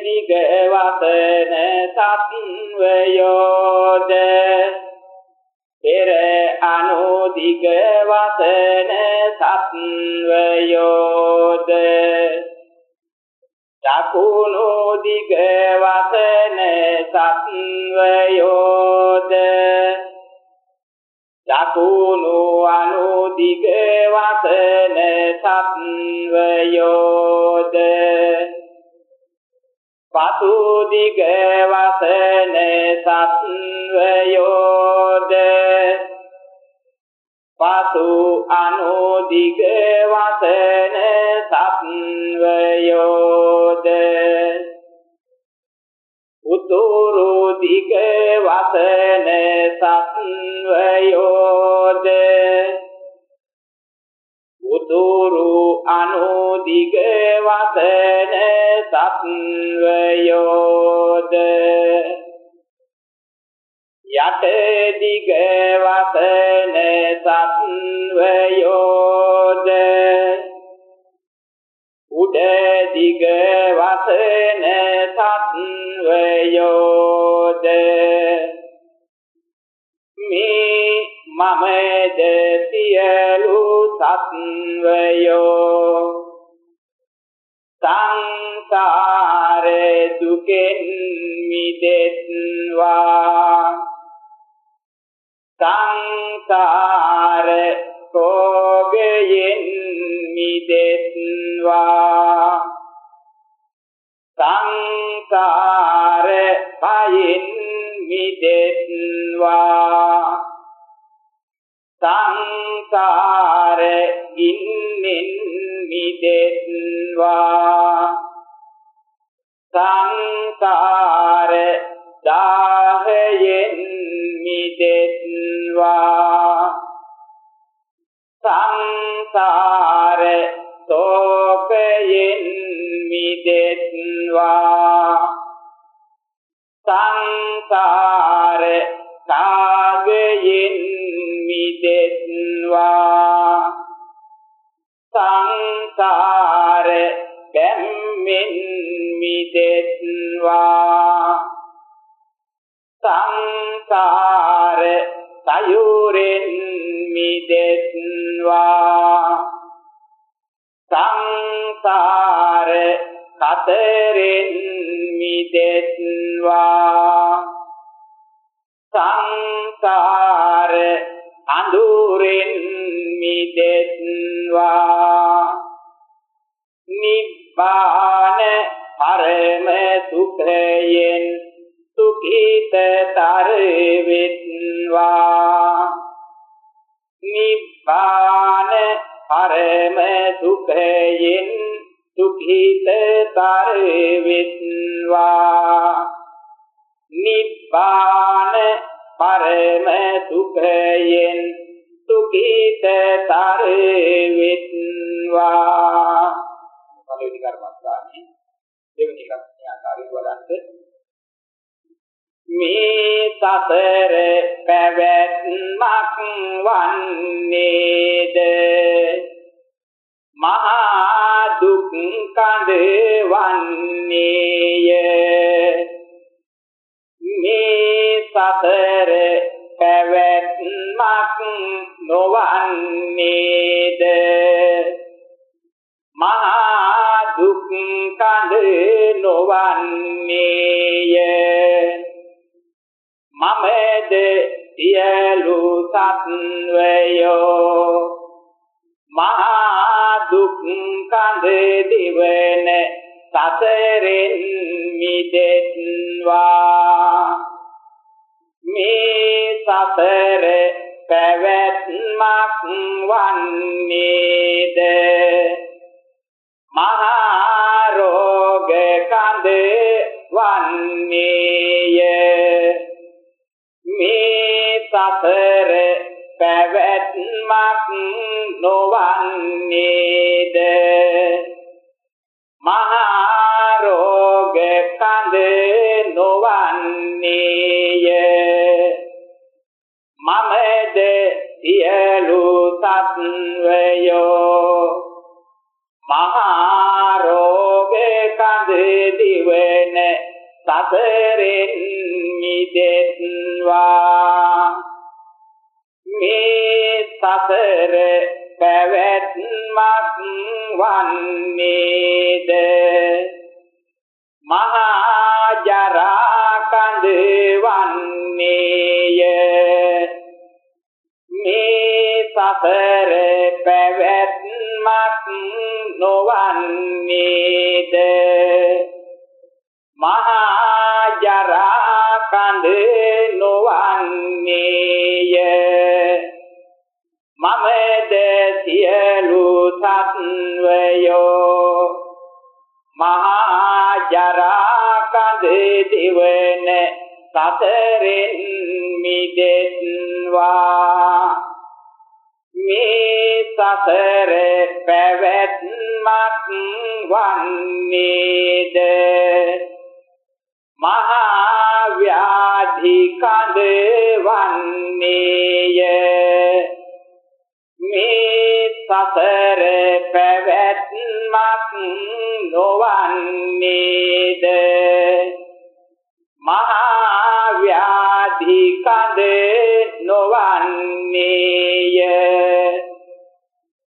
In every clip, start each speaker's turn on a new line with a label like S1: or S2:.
S1: දිග වසන සත්වයෝද පෙර අනුදිග වසන සත්වයෝද දකුණු දිග වසන සත්වයෝද දකුණු අනුදිග වසන සත්වයෝද පසු දිග වසන සත්වයෝද? පසු අනුදිග වසන සත්වයෝද? උතුරු දිග වසන සත්වයෝද? උතුරු අනුදිග වසන සත්වයෝද? යට දිග වසන සත්වයෝද? උඩ දිග වසන සත්වයෝද? මමද සියලු සත්වයෝ සංසාර දුකෙන් මිදෙත්වා සංසාර භෝගයෙන් මිදෙත්වා සංසාර පයින් මිදෙත්වා සංසාර ගින්නෙන් මිදෙත්වා සංසාර දාහයෙන් මිදෙත්වා සංසාර සෝකයෙන් මිදෙත්වා සංසාර කාගයෙන් මිදෙත්වා. සංසාර බැම්මෙන් මිදෙත්වා. සංසාර සයුරෙන් මිදෙත්වා. සංසාර කතරෙන් මිදෙත්වා. සංසාර අඳුරෙන් මිදෙත්වා. නිබ්බාන පරම සුඛයෙන් සුඛිතතර වෙත්වා නිබ්බාන පරම සුඛයෙන් සුඛිතතර වෙත්වා නිබ්බාන පරම සුඛයෙන් සුඛිතතර වෙත්වා පළවෙනි කර්මස්ථානේ දෙවෙනි කර්මස්ථානේ වලන්ත මේ සතර පැවැත්මක් වන්නේද? මහා දුක් කඳ වන්නේය. මේ සතර පැවැත්මක් නොවන්නේද? මහා දුක් කඳ නොවන්නේය. මමද සියලු සත්වයෝ මහා දුක් කඳ දිවන සතරෙන් මිදෙත්වා මේ සතර පැවැත්මක් වන්නේද? මහා රෝග කඳ වන්නේය. මේ සතර පැවැත්මක් නොවන්නේද? මිදෙත්වා මේ සතර පැවැත්මක් වන්නේද? මහා ජරා කඳ වන්නේය. මේ සතර ජරා කඳ දිවන සතරෙන් මිදෙත්වා මේ සතර පැවැත්මක් වන්නේද? මහා ව්‍යාධි කඳ වන්නේය. මේ සතර පැවැත්මක් නොවන්නේද? මහා ව්‍යාධි කඳ නොවන්නේය.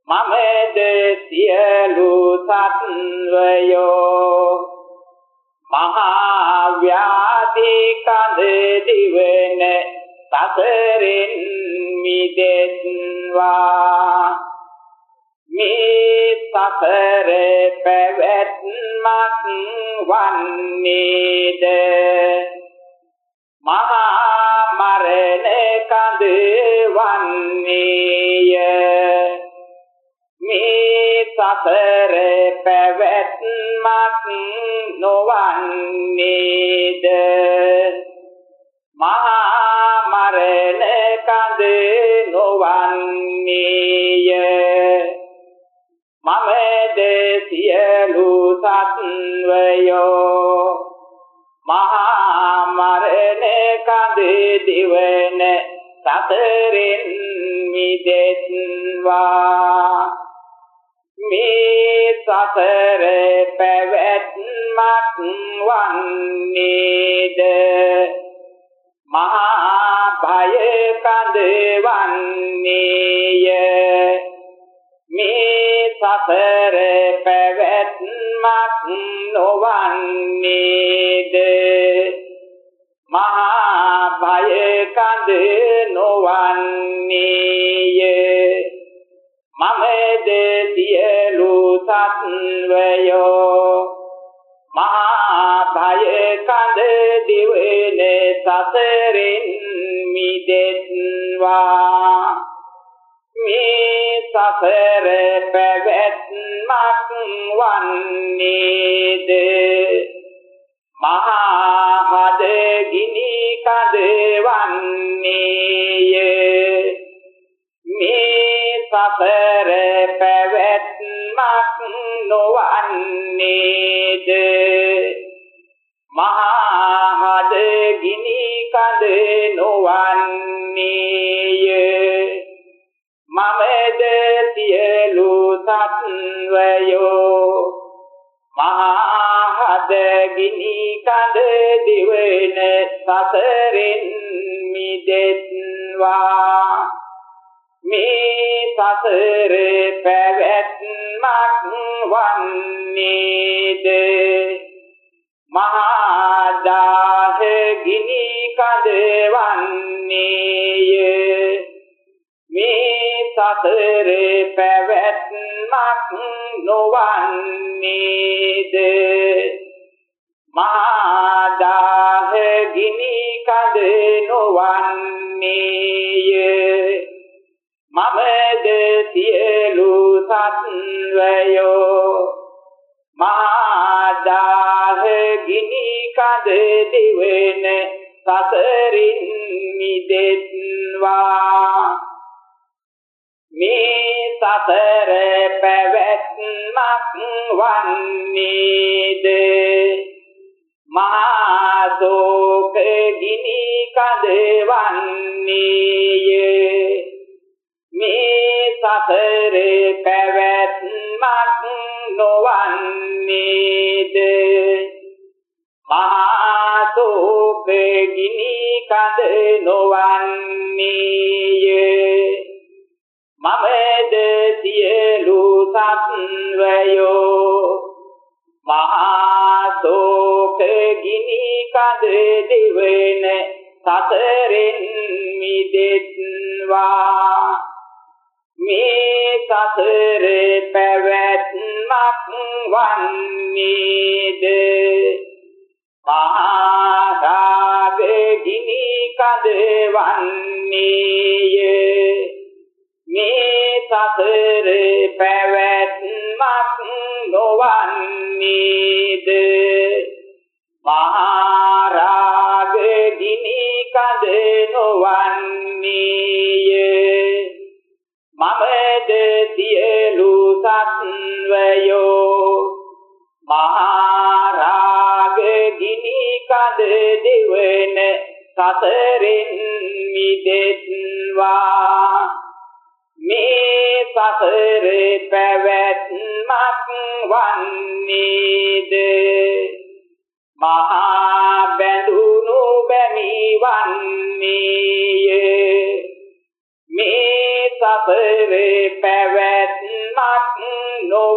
S1: මමද සියලු සත්වයෝ මහා ව්‍යාධි කඳ දිවන සතරෙන් මිදෙත්වා. මේ සතර පැවැත්මක් වන්නේද? මහා මරණ කඳ වන්නේය. මේ සතර පැවැත්මක් නොවන්නේද? මහා සත්වයෝ මහා මරණ කඳ දිවන සතරෙන් මිදෙත්වා. මේ සතර පැවැත්මක් වන්නේද? මහා භය කඳ වන්නේය මේ සතර පැවැත්මක් නොවන්නේද? මහා භය කඳ නොවන්නේය. මමද සියලු සත්වයෝ මහා භය කඳ දිවෙන සතරෙන් මිදෙත්වා. මේ සතර පැවැත්මක් වන්නේද? මහා හද ගිනි කඳ වන්නේය මේ සතර පැවැත්මක් නොවන්නේද? මහා හද ගිනි කඳ නොවන්නේය. මමද සසරෙන් මිදෙත්වා. මේ සසර පැවැත්මක් වන්නේද? මහා දාහ ගිනි කඳ වන්නේය මේ සතර පැවැත්මක් නොවන්නේද? මහා දාහ ගිනි කඳ නොවන්නේය මමද සියලු සත්වයෝ මහා දාහ ගිනි කඳ දිවෙන සසරින් මිදෙත්වා. මේ සතර පැවැත්මක් වන්නේද? මහා ශෝක ගිනි කඳ වන්නේය මේ සතර පැවැත්මක් නොවන්නේද? මහා ගිනි කඳ නොවන්නේය. මමද සියලු සත්වයෝ සසරෙන් මිදෙත්වා. මේ සසර පැවැත්මක් වන්නේද? මහා රාග ගිනි කඳ වන්නේය. මේ සසර පැවැත්මක් නොවන්නේද?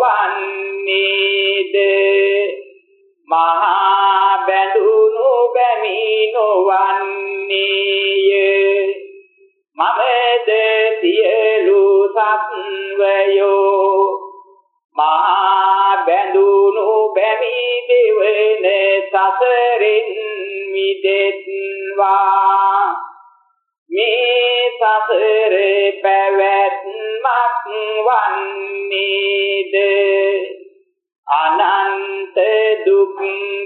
S1: නොවන්නේද මහා බැඳුණු බැමි නොවන්නේය මමද සියලු සත්වයෝ මහා බැඳුණු බැමි දෙවන සසරෙන් මිදෙත්වා. මේ සසර පැවැත්මක් වන්නේද අනන්ත දුක්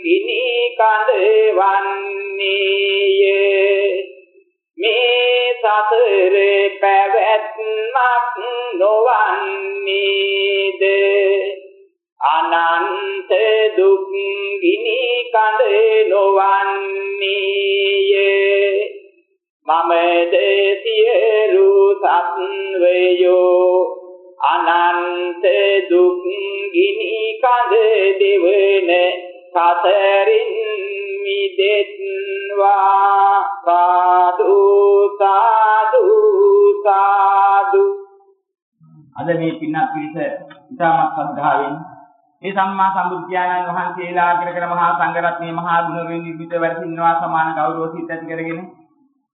S1: ගිනි කඳ වන්නේය මේ සසර පැවැත්මක් නොවන්නේද? අනන්ත දුක් ගිනි කඳ නොවන්නේය. මමද සියලු සත්වයෝ අනන්ත දුක් ගිනි කඳ දෙවන සතරින් මිදෙත්වා. සාදු සාදු සාදු.
S2: අද මේ පින්වත් පිරිස ඉතාමත් ශ්‍රද්ධාවෙන් මේ සම්මා සම්බුද්ධයාණන් වහන්සේලා කර කර මහා සංඝරත්නයේ මහා ගුණයෙන් නිර්මිත වැඩසින්නවා සමාන ගෞරව සිත් ඇති කරගෙන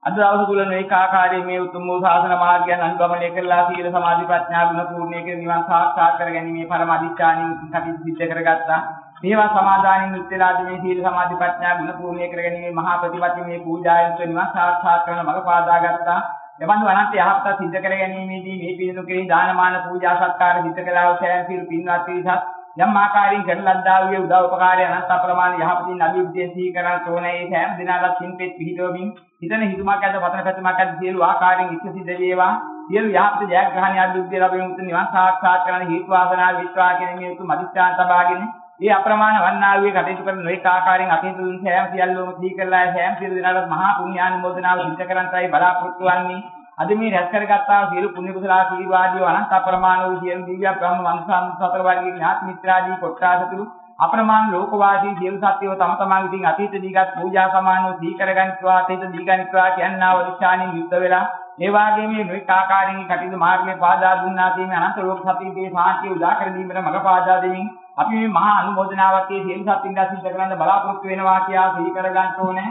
S2: අද දවස තුල මේක ආකාරයේ මේ උතුම් වූ ශාසන මාර්ගයන් අනුගමනය කරලා සීල සමාධි ප්‍රඥා ගුණ පූර්ණය කර නිවන් සාක්ෂාත් කර ගැනීමේ පරම අධිෂ්ඨානින් කටයුතු සිද්ධ කරගත්තා. මේවා සමාදානින් මුත්තලාද මේ සීල සමාධි ප්‍රඥා ගුණ පූර්ණය කර ගැනීමේ මහා ප්‍රතිපත්ති මේ පූජායන්ත නිවන් සාක්ෂාත් කරන මඟ පාදා ගත්තා. එවන්දු අනන්ත යහපත සිද්ධ කර ගැනීමේදී මේ පිළිතුරු කෙරෙහි දානමාන පූජා සත්කාර සිද්ධ කළා වූ සෑම සියලු පින්වත් පිරිසත් යම් ආකාරයෙන් කරන ලද්දා වූ උදව් උපකාරය අනන්ත අප්‍රමාණ යහපතින් අභිවෘද්ධිය සිහි කරන් තෝනේ ඒ සෑම දිනකට සින්පෙත් පිහිටවමින් හිතන හිතුමක් ඇද්ද වතන පැතුමක් ඇද්ද සියලු ආකාරයෙන් ඉක්ක සිද්ධ වේවා. සියලු යහපත ජයග්‍රහණය අභිවෘද්ධිය ලැබෙන උතුම් නිවන් සාක්ෂාත් කරන හේතු වාසනා විශ්වා කියන මේ උතුම් අධිෂ්ඨාන සබාගෙන මේ අප්‍රමාණ වන්නාවේ කටයුතු කරන නොඑක ආකාරයෙන් අතීත දුන් සෑම සියල්ලෝම සිහි කරලා සෑම සියලු දිනකට මහා පුණ්‍යානුමෝදනාව සිද්ධ කරන්ටයි බලාපොරොත්තු වන්නේ. අද මේ රැස් කරගත්තා සියලු පුණ්‍ය කුසල ආශිර්වාදීව අනන්ත අප්‍රමාණ වූ සියලු දිව්‍ය බ්‍රහ්ම වංශාන් සතර වර්ගයේ ඥාති මිත්‍රාදී කොට්ටාසතුරු අප්‍රමාණ ලෝකවාසී සියලු සත්‍යව තම තමන් විසින් අතීත දීගත් පූජා සමානව දී කරගන්නවා අතීත දීගනිත්වා කියනවා විශ්වානින් යුද්ධ වෙලා ඒ වාගේ මේ නොඑක ආකාරයෙන් කටයුතු මාර්ගයේ පාදා දුන්නා කියන අනන්ත ලෝක සත්‍යයේ සාන්තිය උදා කර දීමට මඟ පාදා දෙමින් අපි මේ මහා අනුමෝදනාවක් මේ සියලු සත්‍යින්දා සිද්ධ කරන්න බලාපොරොත්තු වෙනවා කියලා සිහි කරගන්න ඕනේ.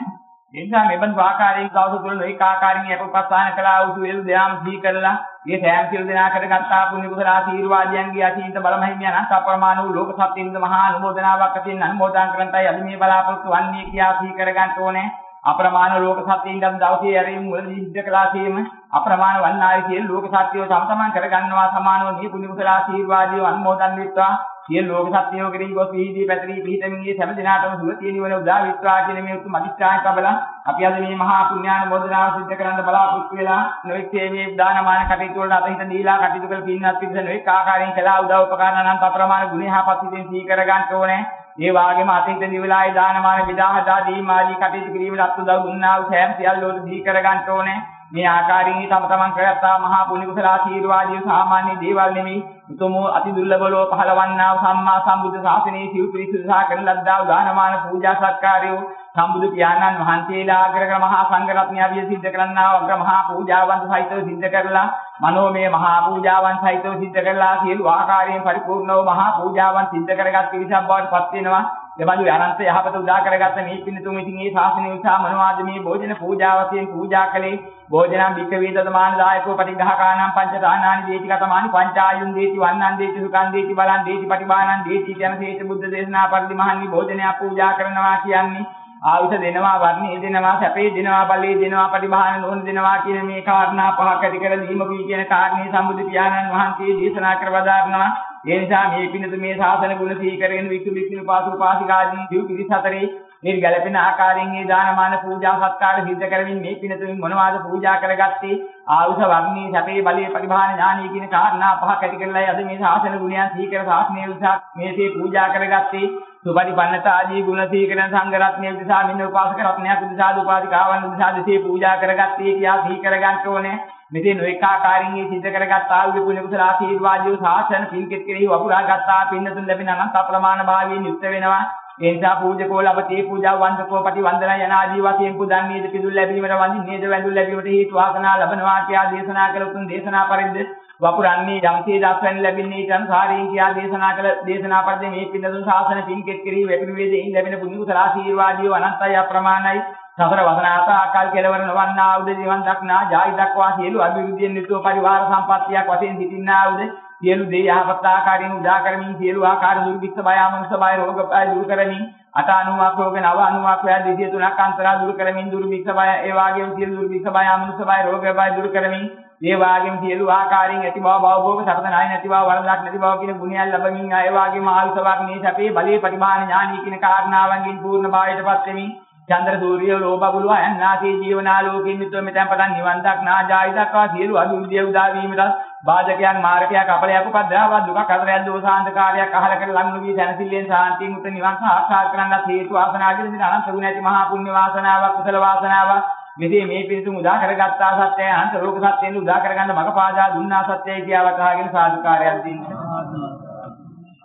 S2: එනිසා මෙබඳු ආකාරයෙන් දවස තුළ නොඑක ආකාරයෙන් අපපස්සාන කළා වූ සියලු දයාම සිහි කරලා මේ සෑම සියලු දෙනා කරගත්තා පුණ්‍ය කුසල ආශීර්වාදයන්ගේ අතීත බලමහිමිය අනන්ත අප්‍රමාණ වූ ලෝක සත්‍යින්ද මහා අනුමෝදනාවක් අතින් අනුමෝදන් කරන්ටයි අද මේ බලාපොරොත්තු වන්නේ කියා සිහි කරගන්න ඕනේ. අප්‍රමාණ ලෝක සත්‍යයෙන් නම් දවසේ ඇරීම මුලදී සිද්ධ කළා කියම අප්‍රමාණ වන්නායි කියන ලෝක සත්‍යය තම තමන් කරගන්නවා සමානව මේ පුණ්‍ය කුසල ආශීර්වාදය අනුමෝදන් වෙත්වා. සියලු ලෝක සත්‍යෝ කෙරෙහි ගොස් පිහිදී පැතිරී පිහිටමින්ගේ සෑම දිනාටම සුවතිය නිවන උදා විත්‍රා කියන මේ උතුම් අධිෂ්ඨාන කබල අපි අද මේ මහා පුණ්‍යානුමෝදනාව සිද්ධ කරන්න බලාපොරොත්තු වෙලා නොඑක් මේ දානමාන කටයුතු වලට අතහිත දීලා කටයුතු කළ පින්නත් පිළිස නොඑක් ආකාරයෙන් කළා. උදව් උපකාරණ අනන්ත අප්‍රමාණ ගුණ යහපත් සිතින් සී කර ගන්න ඕනේ. ඒ වාගේම අතීත දිවිලායේ දානමාන විදාහදා දීමාදී කටයුතු කිරීමට අත් උදව් දුන්නා වූ සෑම සියල්ලෝට දී කර ගන්න ඕනේ. මේ ආකාරයෙන් තම තමන් කරගත්තා මහා පුණ්‍ය කුසල ආශීර්වාදයේ සාමාන්‍ය දේවල් නෙමෙයි. උතුම් අති දුර්ලභව පහළවන්නා සම්මා සම්බුද්ධ ශාසනයේ සිව් පිරිසුදු සහ කරන ලද්දා දානමාන පූජා සත්කාරයෝ සම්බුදු පියාණන් වහන්සේලා අග්‍රග මහා සංඝ රත්නය සිද්ධ කරන්නා අග්‍ර මහා පූජාවන් සහිතව සිද්ධ කරලා මනෝමය මහා පූජාවන් සහිතව සිද්ධ කරලා සියලු ආකාරයෙන් පරිපූර්ණව මහා පූජාවන් සිද්ධ කරගත් පිරිසක් බවට පත් වෙනවා. එබඳු අනන්ත යහපත උදා කරගත්ත මේ පින්තුන් ඉතින් මේ ශාසනය උසා මනෝආද මේ භෝජන පූජා වශයෙන් පූජා කළේ භෝජනම් භික්ඛවේ දදමාන දායකෝ පටිඝහකානම් පංචදානානි දේති කතමානි පංචායුන් දේති වන්නන් දේති සුකන් දේති බලන් දේති පටිභානන් දේති යන ශේෂ බුද්ධ දේශනා පරිදි මහන්නි භෝජනයක් පූජා කරනවා කියන්නේ ආයුෂ දෙනවා වර්ණේ දෙනවා සැපේ දෙනවා බලේ දෙනවා පරිභාන නෝන දෙනවා කියන මේ කාරණා පහක් ඇති කර දීමකුයි කියන කාරණේ සම්බුදු පියාණන් වහන්සේ දේශනා කර වදාරනවා ඒ නිසා මේ පිණිස මේ ශාසන ගුණ සීකරගෙන වික්ෂු වික්ෂුණී පාසු පාසිකාදී දිව් පිරිස අතරේ මේ ගැළපෙන ආකාරයෙන් මේ දානමාන පූජා සත්කාර සිද්ධ කරමින් මේ පිනතුමින් මොනවාද පූජා කරගත්තේ? ආයුෂ වර්ණී සැපේ බලේ පරිභාන ඥානී කියන කාරණා පහක් ඇති කරලා අද මේ ශාසන ගුණයන් සීකර ශාසනය උසස් මේසේ පූජා කරගත්තේ. සුපටිපන්නත ආදී ගුණ සීකරන සංඝ රත්නය උදෙසා මින්න උපාසක රත්නයක් උදෙසා උපාසිකාවන් උදෙසා දෙසේ පූජා කරගත්තේ කියා සීකර ගන්න ඕනේ. මෙතේ නොඑක ආකාරයෙන් මේ සිද්ධ කරගත් ආයුධ කුණ කුසල ආශීර්වාදයේ සාසන පින්කෙත් කෙරෙහි වපුරා ගත්තා. පින්නතුන් ලැබෙන අනන්ත අප්‍රමාණ භාවයෙන් යුක්ත වෙනවා. ඒ නිසා පූජකෝ ලබතේ පූජා වන්දකෝ පටි වන්දනා යන ආදී වශයෙන් පුදන්නේද? පිදුල් ලැබීමට වඳින්නේද වැඳුල් ලැබීමට හේතු වාසනා ලබනවා කියා දේශනා කළ උතුම් දේශනා පරිද්ද වපුරන්නේ යම්සේ දස්වැන්න ලැබෙන්නේ ඊටන් සාරයෙන් කියා දේශනා කළ දේශනා පරිද්ද මේ පින්නතුන් ශාසන පින්කෙත් කෙරෙහි වැපිනු වේදෙයින් ලැබෙන පුණ්‍ය කුසල ආශීර්වාදීව අනන්තයි අප්‍රමාණයි. සතර වසනාත ආකල් කෙලවර නොවන්නා උද ජීවන් දක්නා ජායි දක්වා සියලු අභිවෘද්ධියෙන් යුතුව පරිවාර සම්පත්තියක් වශයෙන් සිටින්නා උද සියලු දේ යහපත් ආකාරයෙන් උදා කරමින් සියලු ආකාර දුර්භික්ෂ බය ආමනුෂ බය රෝග බය දුරු කරමින් අට අනුවක් රෝග නව අනුවක් ව්‍යාධි 23ක් අන්තරා දුරු කරමින් දුර්භික්ෂ බය ඒ වාගේම සියලු දුර්භික්ෂ බය ආමනුෂ බය රෝග බය දුරු කරමින් ඒ වාගේම සියලු ආකාරයෙන් ඇති බව භවභෝග සරණ නැයි නැති බව වරදක් නැති බව කියන ගුණයන් ලැබමින් ඒ වාගේම ආයුෂ වර්ණේ සැපේ බලේ පරිමාණ ඥානී කියන කාරණාවන්ගෙන් පූර්ණ භාවයටපත් වෙමින් චන්ද්‍ර සූර්ය ලෝභ බුලුව අයන්නාසේ ජීවනාලෝකෙන් මිත්ව මෙතෙන් පටන් නිවන් දක්නා ජායි දක්වා සියලු අභිවෘද්ධිය උදා වීමට බාධකයන් මාර්ගයක් අපලයක් උපද්‍රාවක් දුක කරදරයක් දෝසාන්තකාරයක් අහල කර ලඟු වී දැනසිල්ලෙන් සාන්තියෙන් උත නිවන් සාක්ෂාත් කරගන්නත් හේතු ආසනාගෙන දින අනන්ත ගුණ ඇති මහා පුණ්‍ය වාසනාවක් කුසල වාසනාවක් මෙසේ මේ පිරිසුම උදා කරගත්තා සත්‍යය අනන්ත ලෝක සත්‍යයෙන් උදා කරගන්න මඟ පාදා දුන්නා සත්‍යය කියලා වටහාගෙන සාදුකාරයක් දෙන්න.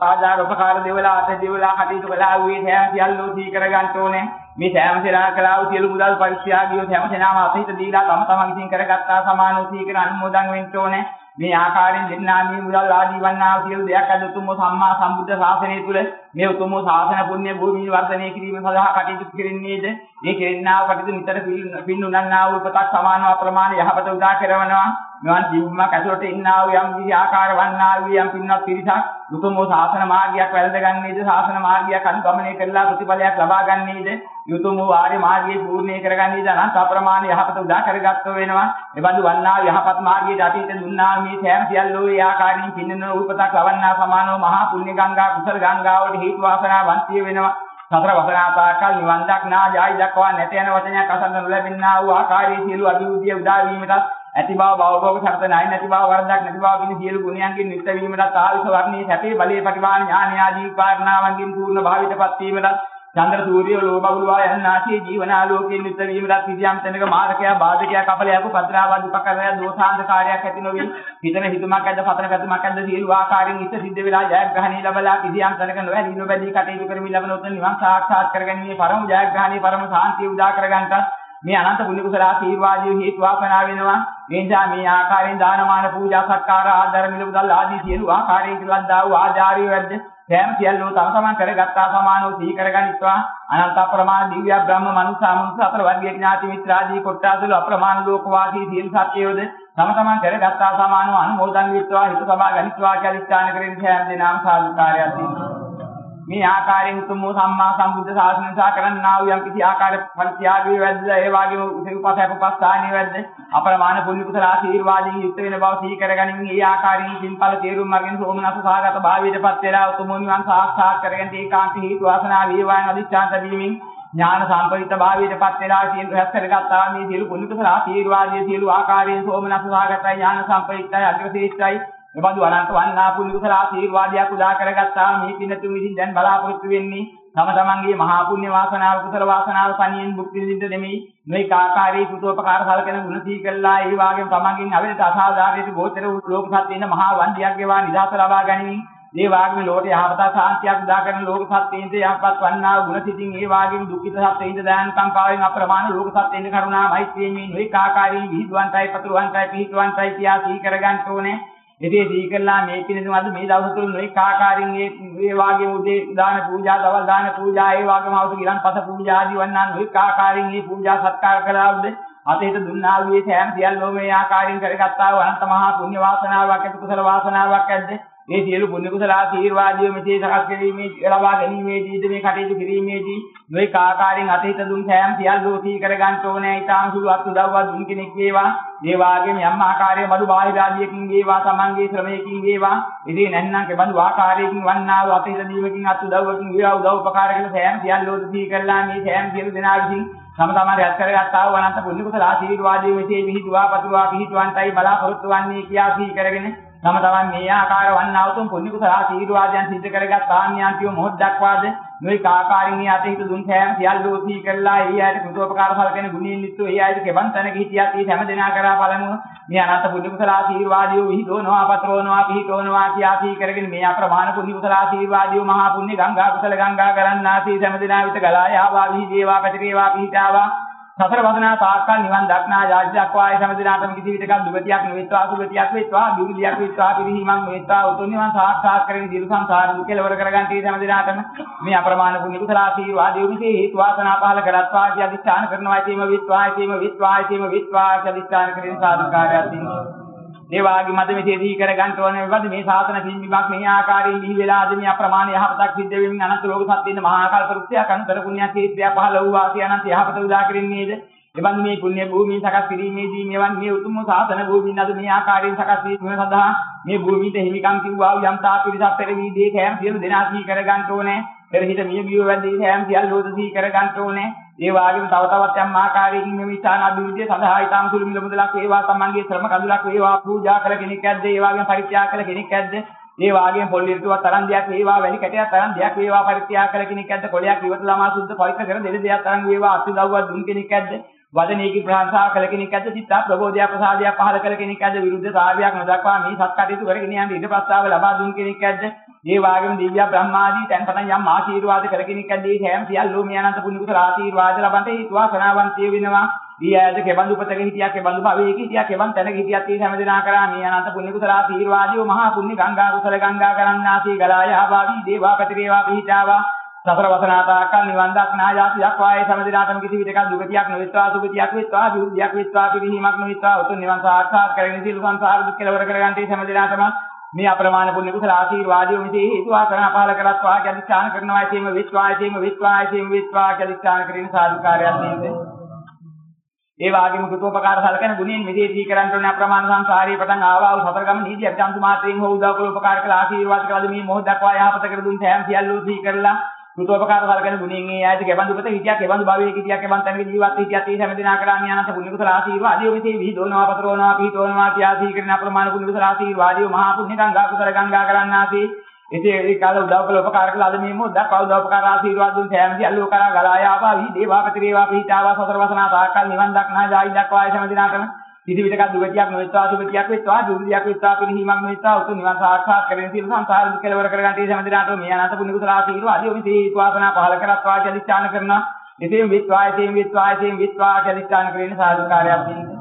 S2: ආදාර උපකාර දෙවලා අත දෙවලා කටයුතු කළා වූයේ සෑම සියල්ලෝ සී කරගන්න ඕනේ. මේ සෑම සෙනා කළා වූ සියලු මුදල් පරිත්‍යාගියෝ හැම සෙනාම අතහිත දීලා තම තමන් විසින් කරගත්තා සමානෝ සී කර අනුමෝදන් වෙන්න ඕනේ. මේ ආකාරයෙන් දෙන්නා මේ මුදල් ආදී වන්නා සියලු දෙයක් අද උතුම් සම්මා සම්බුද්ධ ශාසනය තුල මේ උතුම් ශාසන පුණ්‍ය භූමිය වර්ධනය කිරීම සඳහා කටයුතු කෙරෙන්නේද? මේ කෙරෙන්නා වූ කටයුතු නිතර පින් උනන්නා වූ උපතක් සමානව ප්‍රමාණ යහපත උදා කරවනවා මෙවන් ජීවමක් ඇතුළට ඉන්නා වූ යම් කිසි ආකාර වන්නා වූ යම් පින්වත් පිරිසක් උතුම් ශාසන මාර්ගයක් වැළඳගන්නේද? ශාසන මාර්ගයක් අනුගමනය කරලා ප්‍රතිඵලයක් ලබා ගන්නේද? යුතුම් වූ ආර්ය මාර්ගයේ පූර්ණේ කරගන්නේද අනන්ත අප්‍රමාණ යහපත උදා කරගත්තෝ වෙනවා. එබඳු වන්නා යහපත් මාර්ගයේ අතීත දුන්නා මේ සෑම සියල්ලෝ ඒ ආකාරයෙන් පින්නන උපතක් ලවන්නා සමානව මහා පුණ්‍ය ගංගා කුසල ගංගාවට හේතු වාසනා වන්තිය වෙනවා. සතර වසනාපාකල් නිවන් දක්නා ජායි දක්වා නැත යන වචනයක් අසන්න නොලැබෙනා වූ ආකාරයේ සියලු අභිවෘද්ධිය උදා වීමටත් ඇති බව භවභෝග සරත නැයි නැති බව වරදක් නැති බව කියන සියලු ගුණයන්ගෙන් යුක්ත වීමටත් ආවිස වර්ණී සැපේ බලේ පටිවාණ ඥාන ආදී කාරණාවන්ගෙන් පූර්ණ භාවිතපත් වීමටත් චන්ද්‍ර සූර්ය ලෝභගුලවා යන්නාසේ ජීවනාලෝකයෙන් යුක්ත වීමටත් කිසියම් තැනක මාර්ගයක් බාධකයක් අපලයක් උපද්‍රාවක් දුකකරය දෝසාන්තකාරයක් ඇති නොවි හිතන හිතුමක් ඇද්ද පතන පැතුමක් ඇද්ද සියලු ආකාරයෙන් ඉස්ස සිද්ධ වෙලා ජයග්‍රහණී ලැබලා කිසියම් තැනක නොවැදී නොබැදී කටයුතු කරමින් ලබන උතුම් නිවන් සාක්ෂාත් කරගැනීමේ පරම ජයග්‍රහණී පරම සාන්තිය උදා කරගන්නට මේ අනන්ත පුණ්‍ය කුසල ආශීර්වාදයේ හේතු වාසනා වෙනවා. මේ නිසා මේ ආකාරයෙන් දානමාන පූජා සත්කාර ආදර මිල මුදල් ආදී සියලු ආකාරයෙන් කිලන්දා වූ ආචාර්ය වැඩ සෑම සියල්ලෝ තම තමන් කරගත්තා සමානව සිහි කරගනිත්වා. අනන්ත අප්‍රමාණ දිව්‍ය බ්‍රහ්ම මනුෂ්‍ය මනුෂ්‍ය අතර වර්ගයේ ඥාති මිත්‍රාදී කොට්ටාසල අප්‍රමාණ ලෝකවාසී සියලු සත්‍යයෝද තම තමන් කරගත්තා සමානව අනුමෝදන් විත්වා හිත සබා ගනිත්වා කියලා ඉස්හාන කරගෙන සෑම දිනම සාදුකාරයක් දෙනවා මේ ආකාරයෙන් උතුම් වූ සම්මා සම්බුද්ධ ශාසනය නිසා කරන්නා වූ යම් කිසි ආකාර පරිත්‍යාගී වැද්ද ඒ වගේම උසිරුපස අපපස්ථානීය වැද්ද අප්‍රමාණ පුණ්‍ය කුසල ආශීර්වාදයෙන් යුක්ත වෙන බව සිහි කරගනිමින් මේ ආකාරයෙන් සින්පල තේරුම් අරගෙන සෝමනස්ස සහගත භාවයටපත් වෙලා උතුම් නිවන් සාක්ෂාත් කරගෙන ඒකාන්ත හේතු වාසනා වේවාන් අදිස්ත්‍යාන්ත දීමින් ඥාන සම්පරිත භාවයටපත් වෙලා සියලු රැස් කරගත්තා මේ සියලු පුණ්‍ය කුසල ආශීර්වාදයේ සියලු ආකාරයෙන් සෝමනස්ස සහගතයි ඥාන සම්පරිතයි අග්‍රශේෂ්ඨයි එබඳු අනන්ත වන්නා පුණ්‍ය කුසල ආශීර්වාදයක් උදා කරගත්තා. මේ පින්තුන් විසින් දැන් බලාපොරොත්තු වෙන්නේ
S1: තම තමන්ගේ මහා පුණ්‍ය වාසනාව කුසල වාසනාව පණියෙන් භුක්ති විඳින්න නෙමෙයි. මේ කාකාරී කුතෝපකාර සලකන ගුණ සී කළා. ඒ වගේම තමන්ගෙන් අවෙලට අසාධාරණයට ගෝචර වූ ලෝක සත්‍යයෙන් මහා වන්දියක් ගෙවා නිදාස ලබා ගැනීම ඒ වාග්ම ලෝකේ යහපත සාන්තියක් උදා කරන ලෝක සත්‍යයෙන්ද යහපත් වන්නා ගුණ සිතින් ඒ වාගේම දුක්ඛිත සත්‍යයෙන්ද දායන් කම්පාවෙන් අප්‍රමාණ ලෝක සත්‍යෙන්ද කරුණා මෛත්‍රියෙන් මේ නොයි කාකාරී විහිදුවන්තයි පතුරුවන්තයි පිහිටුවන්තයි කියා සී කරගන්න ඕනේ. ඉතින් සී කළා මේ කිනෙදු අද මේ දවස් තුන නොයි කාකාරින් මේ මේ වාගේ උදේ දාන පූජා දවල් දාන පූජා ඒ වගේම අවුත් ගිලන් පස පූජා ආදී වන්නා නොයි කාකාරින් මේ පූජා සත්කාර කළාද අතේට දුන්නා වූ සෑම සියල්ලෝ මේ ආකාරයෙන් කරගත්තා වූ අනන්ත මහා පුණ්‍ය වාසනාවක් ඇති කුසල වාසනාවක් ඇද්ද? මේ සියලු පුණ්‍ය කුසල ආශීර්වාදයේ මෙසේ සකස් කිරීමේ ලබා ගැනීමේදී මේ කටයුතු කිරීමේදී නොයි කාකාරින් අතේට දුන් සෑම සියල්ලෝ සී කරගන්න ඕනේ. ඊටාම් සුළු අත් උදව්වක් දුන් කෙනෙක් වේවා. ඒ වාගේම යම් ආකාරයේ බඩු බාහිර ආදියකින් වේවා තමන්ගේ ශ්‍රමයකින් වේවා. ඉතින් නැත්නම් කෙබඳු ආකාරයකින් වන්නා වූ අතීත දීවකින් අත් උදව්වකින් වේවා. උදව් උපකාර කළ සෑම සියල්ලෝ දී කරලා මේ සෑම සියලු දෙනා විසින් තම තමන් රැස් කරගත්තා වූ අනන්ත පුණ්‍ය කුසල ආශීර්වාදයේ මෙසේ විහිදුවා පතුරවා පිහිටවන්ටයි බලාපොරොත්තු වන්නේ කියා සී කරගෙන තම තමන් මේ ආකාර වන්නා උතුම් පුණ්‍ය කුසල ආශීර්වාදයන් සිද්ධ කරගත් ආන්‍යන්තිය මොහොත් දක්වාද? නොයි කාකාරින් යතේ හිත දුන් සෑම සියල්ලෝ සී කරලා ඒ ආයත කෘතෝපකාර සලකන ගුණින් නිත්තු ඒ ආයත කෙබන් තැනක හිටියත් ඒ හැම දෙනා කරා බලමු. මේ අනන්ත පුණ්‍ය කුසල ආශීර්වාදියෝ විහිදෝනවා පතරෝනවා පිහිටෝනවා කියා සී කරගෙන මේ අප්‍රමාණ පුණ්‍ය කුසල ආශීර්වාදියෝ මහා පුණ්‍ය ගංගා කුසල ගංගා කරන්නාසී හැම දෙනා විත ගලා යාවා විහිදේවා පැතිරේවා පිහිටාවා. සතර වදනා තාක්කල් නිවන් දක්නා ජාති දක්වායි සමදිනාටම කිසි විටකක් දුගතියක් නෙවෙත්වා සුගතියක් වෙත්වා දුර්ලියක් වෙත්වා පිරිහීමක් නෙවෙත්වා උතුම් නිවන් සාක්ෂාත් කරගෙන දිරු සංසාර දුක කෙලවර කරගන්න තී සමදිනාටම මේ අප්‍රමාණ පුණ්‍ය කුසල ආශීර්වාදයේ උමිසේ හේතු වාසනා පහල කරත්වා කිය අධිෂ්ඨාන කරනවා ඇතීම විත්වා ඇතීම විත්වා ඇතීම විත්වා කිය අධිෂ්ඨාන කරගෙන සාධකාරයක් තියෙනවා ඒ වාගේ මද මෙසේ දී කර ගන්න ඕනේ වද මේ සාසන පින්බිමක් මේ ආකාරයෙන් දිවි වෙලා අද මේ අප්‍රමාණ යහපතක් සිද්ධ වෙමින් අනන්ත ලෝක සත්‍යින්න මහා කල්ප රුක්තියක් අනුතර පුණ්‍ය ක්ෂේත්‍රය පහළ වූ වාසිය අනන්ත යහපත උදා කරන්නේද? එබඳු මේ පුණ්‍ය භූමිය සකස් කිරීමේදී මෙවන් මේ උතුම් සාසන භූමියන් අද මේ ආකාරයෙන් සකස් වීම සඳහා මේ භූමියට හිමිකම් කිව්වා වූ යම් තා පිරිසක් පෙරවී දේ කෑම සියලු දෙනා සී කර ගන්න ඕනේ. පෙරහිට මිය බිය වැදී කෑම සියල්ලෝ සී කර ගන්න ඕනේ. ඒ වගේම තව තවත් යම් ආකාරයකින් මේ ස්ථාන අභිවෘද්ධිය සඳහා ඊටාම් සුළු මිල මුදලක් වේවා තමන්ගේ ශ්‍රම කඳුලක් වේවා පූජා කළ කෙනෙක් ඇද්ද? ඒ වගේම පරිත්‍යාග කළ කෙනෙක් ඇද්ද? ඒ වගේම පොල් ඉර්තුවක් තරම් දෙයක් වේවා වැලි කැටයක් තරම් දෙයක් වේවා පරිත්‍යාග කළ කෙනෙක් ඇද්ද? කොලයක් ඉවත ළමා සුද්ධ පවිත්‍ර කර දෙල දෙයක් තරම් වේවා අත්දව්වක් දුන් කෙනෙක් ඇද්ද? වදනේකී ප්‍රශංසා කළ කෙනෙක් ඇද්ද? චිත්ත ප්‍රබෝධය ප්‍රසාදයක් පහල කළ කෙනෙක් ඇද්ද? විරුද්ධ සාභයක් නොදක්වා මේ සත් කටයුතු කරගෙන යන ඉද ප්‍රස්තාව ලබා දුන් කෙනෙක් ඇද්ද? ඒ වාගේම දිව්‍ය බ්‍රහ්මාදී තැන් පටන් යම් ආශීර්වාද කර කෙනෙක් ඇද්ද ඒ හැම සියල්ලෝ මේ අනන්ත පුණ්‍ය කුසල ආශීර්වාද ලබන්ට හේතු වාසනාවන්තය වෙනවා. ඊ ඇද කෙබඳු උපතක හිටියා කෙබඳු භවයක හිටියා කෙබන් තැනක හිටියත් ඒ හැම දෙනා කරා මේ අනන්ත පුණ්‍ය කුසල ආශීර්වාදයෝ මහා පුණ්‍ය ගංගා කුසල ගංගා කරන්නාසී ගලාය ආවාවි දේවා පැතිරේවා පිහිටාවා. සතර වසනාතාකල් නිවන් දක්නා යාතියක් වායේ සමදිනාටම කිසි විටක දුගතියක් නොවිත්වා සුගතියක් විත්වා විරුද්ධියක් විත්වා පිරිහීමක් නොවිත්වා. උතුම් නිවන් සාක්ෂාත් කරගෙන සියලු සංසාර දුක් කෙලවර කරගන්න තේ සමදිනාටම මේ අප්‍රමාණ පුණ්‍ය කුසල ආශීර්වාදයේ මෙසේ හේතු වාසනා පහල කරත්වා අධිෂ්ඨාන කරනවා ඇතීම විශ්වා ඇතීම විශ්වා ඇතීම විශ්වා අධිෂ්ඨාන කිරීම සාධුකාරයක් නේද? ඒ වගේම කෘතෝපකාර සලකන ගුණයෙන් මෙසේ දී කරන්න ඕනේ අප්‍රමාණ සංසාරයේ පටන් ආවා වූ සතර ගම නීති අභිසම්තු මාත්‍රයෙන් හෝ උදව් කළ උපකාර කළ ආශීර්වාද කළද මේ මොහොත දක්වා යහපත කර දුන් සෑම සියල්ලෝ දී කරලා කෘතෝපකාර සලකන ගුණයෙන් ඒ ආයත කෙබඳු පත හිටියා කෙබඳු භවයේ හිටියා කෙබඳු තැනක ජීවත් හිටියත් ඒ හැම දිනා කරන්නේ අනන්ත පුණ්‍ය කුසල ආශීර්වාදයේ මෙසේ විහිදෝනවා පතරෝනවා පිහිටෝනවා කියාදී කරන අප්‍රමාණ පුණ්‍ය කුසල ආශීර්වාදයේ මහා පුණ්‍ය ගංගා කුසල ගංගා කරන්නාසී. ඉතින් ඒ කාල උදව් කළ උපකාර කළ. අද මේ මොහොත කවුද උපකාර ආශීර්වාද දුන් සෑම සියල්ලෝ කරා ගලා යාවා වී දේවා පතිරේවා පිහිටාවා සතර වසනා සාකල් නිවන් දක්නා ජායි දක්වා ආය හැම දිනා කරන කිසි විටක දුගතියක් නොවෙත්වා සුගතියක් වෙත්වා දුර්ගතියක් වෙත්වා පිරිහීමක් නොවෙත්වා උතුම් නිවන් සාක්ෂාත් කරගෙන සියලු සංසාර දුක් කෙලවර කරගන්න තේ හැම දිනාට මේ අනාත පුණ්‍ය කුසල ආශීර්වාදය ඔබ තේ වාසනා පහල කරත්වා කියලා කරනවා. එතෙම විත්වා එතෙම විත්වා එතෙම විත්වා කියලා කරගෙන සාධුකාරයක් තියෙනවා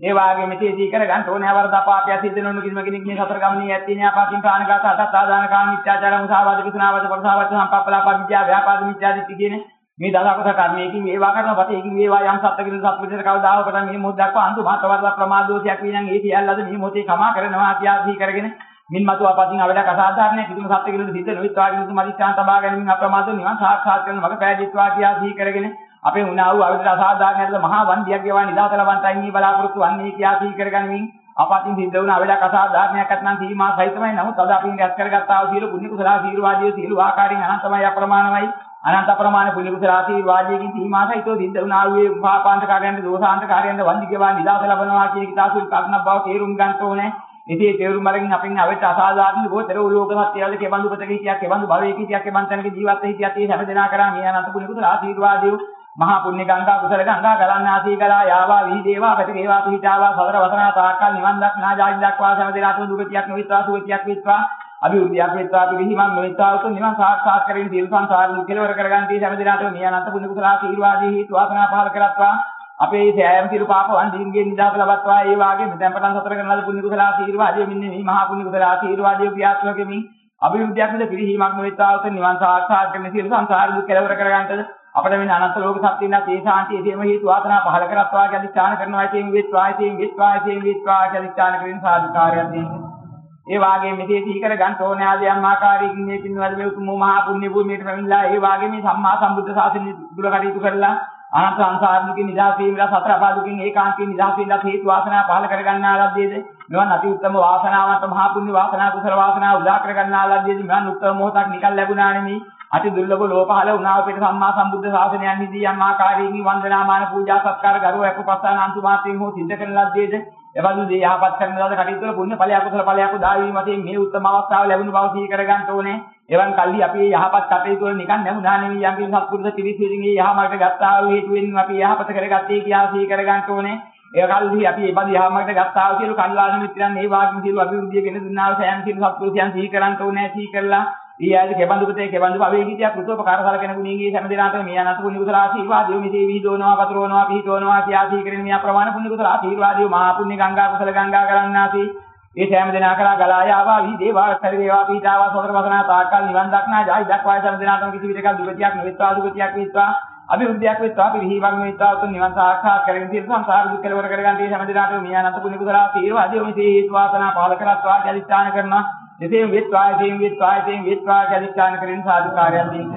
S1: ඒ වාගේ මෙතේදී කරගන්න ඕනේ. වරද අපාපය සිද්ධ නොවන කිසිම කෙනෙක් මේ සතර ගමනේ ඇත්තේ නෑ. අපාකින් කාණගත අටත් ආදාන කාම මිත්‍යාචාර මුසාවාද පිසුනාවාද පරසාවාද සම්පප්පලාප විද්‍යා ව්‍යාපාද මිත්‍යා දිට්ඨි කියන මේ දලකුස කර්මයකින් ඒවා කරන පතේකින් ඒවා යම් සත්ත්වකින් සත්විතර කවදාහො කොට මේ මොහොත දක්වා අන්තු මාතවර්ධ ප්‍රමාදෝෂයක් විනං ඒ සියල්ලද මේ මොහොතේ කමා කරනවා කියාදී කරගෙන මින් මතු අපතින් අවඩක් අසාධාරණයි කිසිම සත්ත්වකින් සිද්ධ නොවිත් වාගේ කිසිම අධිෂ්ඨාන තබා ගැනීම අප්‍රමාද නිවන් සාක්ෂාත් කරන මඟ පෑදීත්වා කියාදී කරගෙන අපේ උනා වූ අවිතර අසාධාරණයද මහා වන්දියක් ගෙවා නිදාත ලබන්ටයි මේ බලාපොරොත්තු වන්නේ කියා සී කරගනිමින් අපතින් සිද්ධ වුණ අවලක් අසාධාරණයක් අත්නම් සීමා සහිතමයි. නමුත් අද අපි රැස් කරගත්තා වූ සියලු පුණ්‍ය කුසල ආශීර්වාදයේ සියලු ආකාරයෙන් අනන්තමයි අප්‍රමාණමයි. අනන්ත අප්‍රමාණ පුණ්‍ය කුසල ආශීර්වාදයෙන් සීමා සහිතව සිද්ධ වුණා වූ පාපාන්ත කාර්යයන්ට දෝසාන්ත කාර්යයන්ට වන්දි ගෙවා නිදාත ලබනවා කියන කිතාසුල් කර්ණ බව තේරුම් ගන්න ඕනේ. ඉතින් තේරුම් අරගෙන අපින් අවෙත් අසාධාරණ බොතර උලෝක සත්‍යවල කෙබඳු පතක හිටියක් කෙබඳු භවයක හිටියක් කෙබඳු තැනක ජීවත් හිටියක් ඒ හැම දෙනා කරා මේ අනන්ත පුණ්‍ය කුසල ආශීර්වාදය. මහා පුණ්‍ය ගංගා කුසල ගංගා ගලන්න ආසී කලා යාවා වී දේවා පතිකේවා පිහිටාවා සතර වසනා තාක්කල් නිවන් දක්නා ජාති දක්වා හැම දෙනාටම දුගතියක් නොවිත්වා සුගතියක් විත්වා. අභිවෘද්ධියක් වෙත්වා පිළිහිමක් නොවෙත්වා උතුම් නිවන් සාක්ෂාත් කරගෙන සියලු සංසාර දුක් කෙලවර කරගන්න තී හැම දිනටම මේ අනන්ත පුණ්‍ය කුසල ආශීර්වාදයේ හේතු වාසනා පහල කරත්වා. අපේ සෑයම් සියලු පාප වන්දීන්ගෙන් නිදහස ලබත්වා. ඒ වාගේ මෙතෙන් පටන් සතර කරන ලද පුණ්‍ය කුසල ආශීර්වාදයේ මෙන්න මේ මහා පුණ්‍ය කුසල ආශීර්වාදයේ ක්‍රියාත්මක වෙමින් අභිවෘද්ධියක් මිද පිළිහිමක් නොවෙත්වා උතුම් නිවන් සාක්ෂාත් කරගෙන සියලු සංසාර දුක් කෙලවර කරගන්නට අපිට මේ අනන්ත ලෝක සත්‍යනා තේ ශාන්තිය එසේම හේතු වාසනා පහල කරත්වා කියලා අධිෂ්ඨාන කරනවා. ඉතින් විත්වා ඉතින් විත්වා ඉතින් විත්වා කියලා අධිෂ්ඨාන කරමින් සාදුකාරයක් දෙන්නේ. ඒ වාගේ මෙසේ සීකර ගන්න ඕනේ ආදී අම්මාකාරී මේ පින්වල මේ උතුම් මහා පුණ්‍ය භූමියට පැමිණලා ඒ වාගේ මේ සම්මා සම්බුද්ධ ශාසනය දුර කටයුතු කරලා අනන්ත සංසාර දුකින් නිදහස් වීමලා සතර අපා දුකින් ඒකාන්තයෙන් නිදහස් වීමලා හේතු වාසනා පහල කර ගන්නා ලද්දේද මෙවන් අති උත්තම වාසනාවන්ත මහා පුණ්‍ය වාසනා කුසල වාසනා උදා කර ගන්නා ලද්දේද මෙවන් උත්තම මොහොතක් නිකල් ලැබුණා නෙමෙයි. අති දුර්ලභ ලෝපහල වුණා අපේ සම්මා සම්බුද්ධ ශාසනයන්හිදී යම් ආකාරයකින් වන්දනාමාන පූජා සත්කාර ගරුව අපපස්සාන අන්තුමාත්‍යෙන් හෝ සිද්ධ කරන ලද්දේද එබඳු දේ යහපත් කරන ලද කටයුතු වල පුණ්‍ය ඵලයක් කුසල ඵලයක් උදා වීම වශයෙන් මේ උත්තම අවස්ථාව ලැබුණු බව සිහි කර ගන්න ඕනේ. එවන් කල්ලි අපි මේ යහපත් කටයුතු වල නිකන් නැමුණා නෙවෙයි යම් කිසි සත්පුරුෂ පිරිසිදුන් මේ යහමකට ගත්තා වූ හේතුවෙන් අපි යහපත කරගත්තේ කියලා සිහි කර ගන්න ඕනේ. ඒ කල්ලි අපි මේ බඳු යහමකට ගත්තා වූ සියලු කල්ලාන මිත්‍රයන් මේ වාග්ම සියලු අභිවෘද්ධිය ගෙන දුන්නා වූ සෑම සියලු සත්පුරුෂයන් සිහි කරන්න ඕනේ සිහි කරලා ඊ ආදී කෙබඳු පුතේ කෙබඳු භවයේ හිටියා කෘතෝපකාර සලකන ගුණින්ගේ හැම දිනාටම මේ අනන්ත පුණ්‍ය කුසල ආශීර්වාදය මෙසේ විහිදවනවා පතරවනවා පිහිටවනවා කියාසී කරගෙන මේ අප්‍රමාණ පුණ්‍ය කුසල ආශීර්වාදය මහා පුණ්‍ය ගංගා කුසල ගංගා කරන්නාසී. ඒ සෑම දිනා කරා ගලා යාවා වී දේවා කර දේවා පීඨාවා සෝතර වසනා තාක්කල් නිවන් දක්නා ජායි දක්වා සෑම දිනාටම කිසි විදිහක දුගතියක් නොවෙත්වා දුගතියක් වෙත්වා අභිවෘද්ධියක් වෙත්වා පිරිහිවක් වෙත්වා උතුම් නිවන් සාක්ෂාත් කරගෙන තියෙන සංසාර දුක් කෙලවර කරගන්න මේ හැම දිනාටම මේ අනන්ත පුණ්‍ය කුසල ආශීර්වාදය මෙසේ හේතු වාසනා පාල කරත්වා ජලිස්ථාන කරනවා. එසේම විත්වා එසේම විත්වා එසේම විත්වා කියලා කරගෙන සාදුකාරයක් දෙන්න.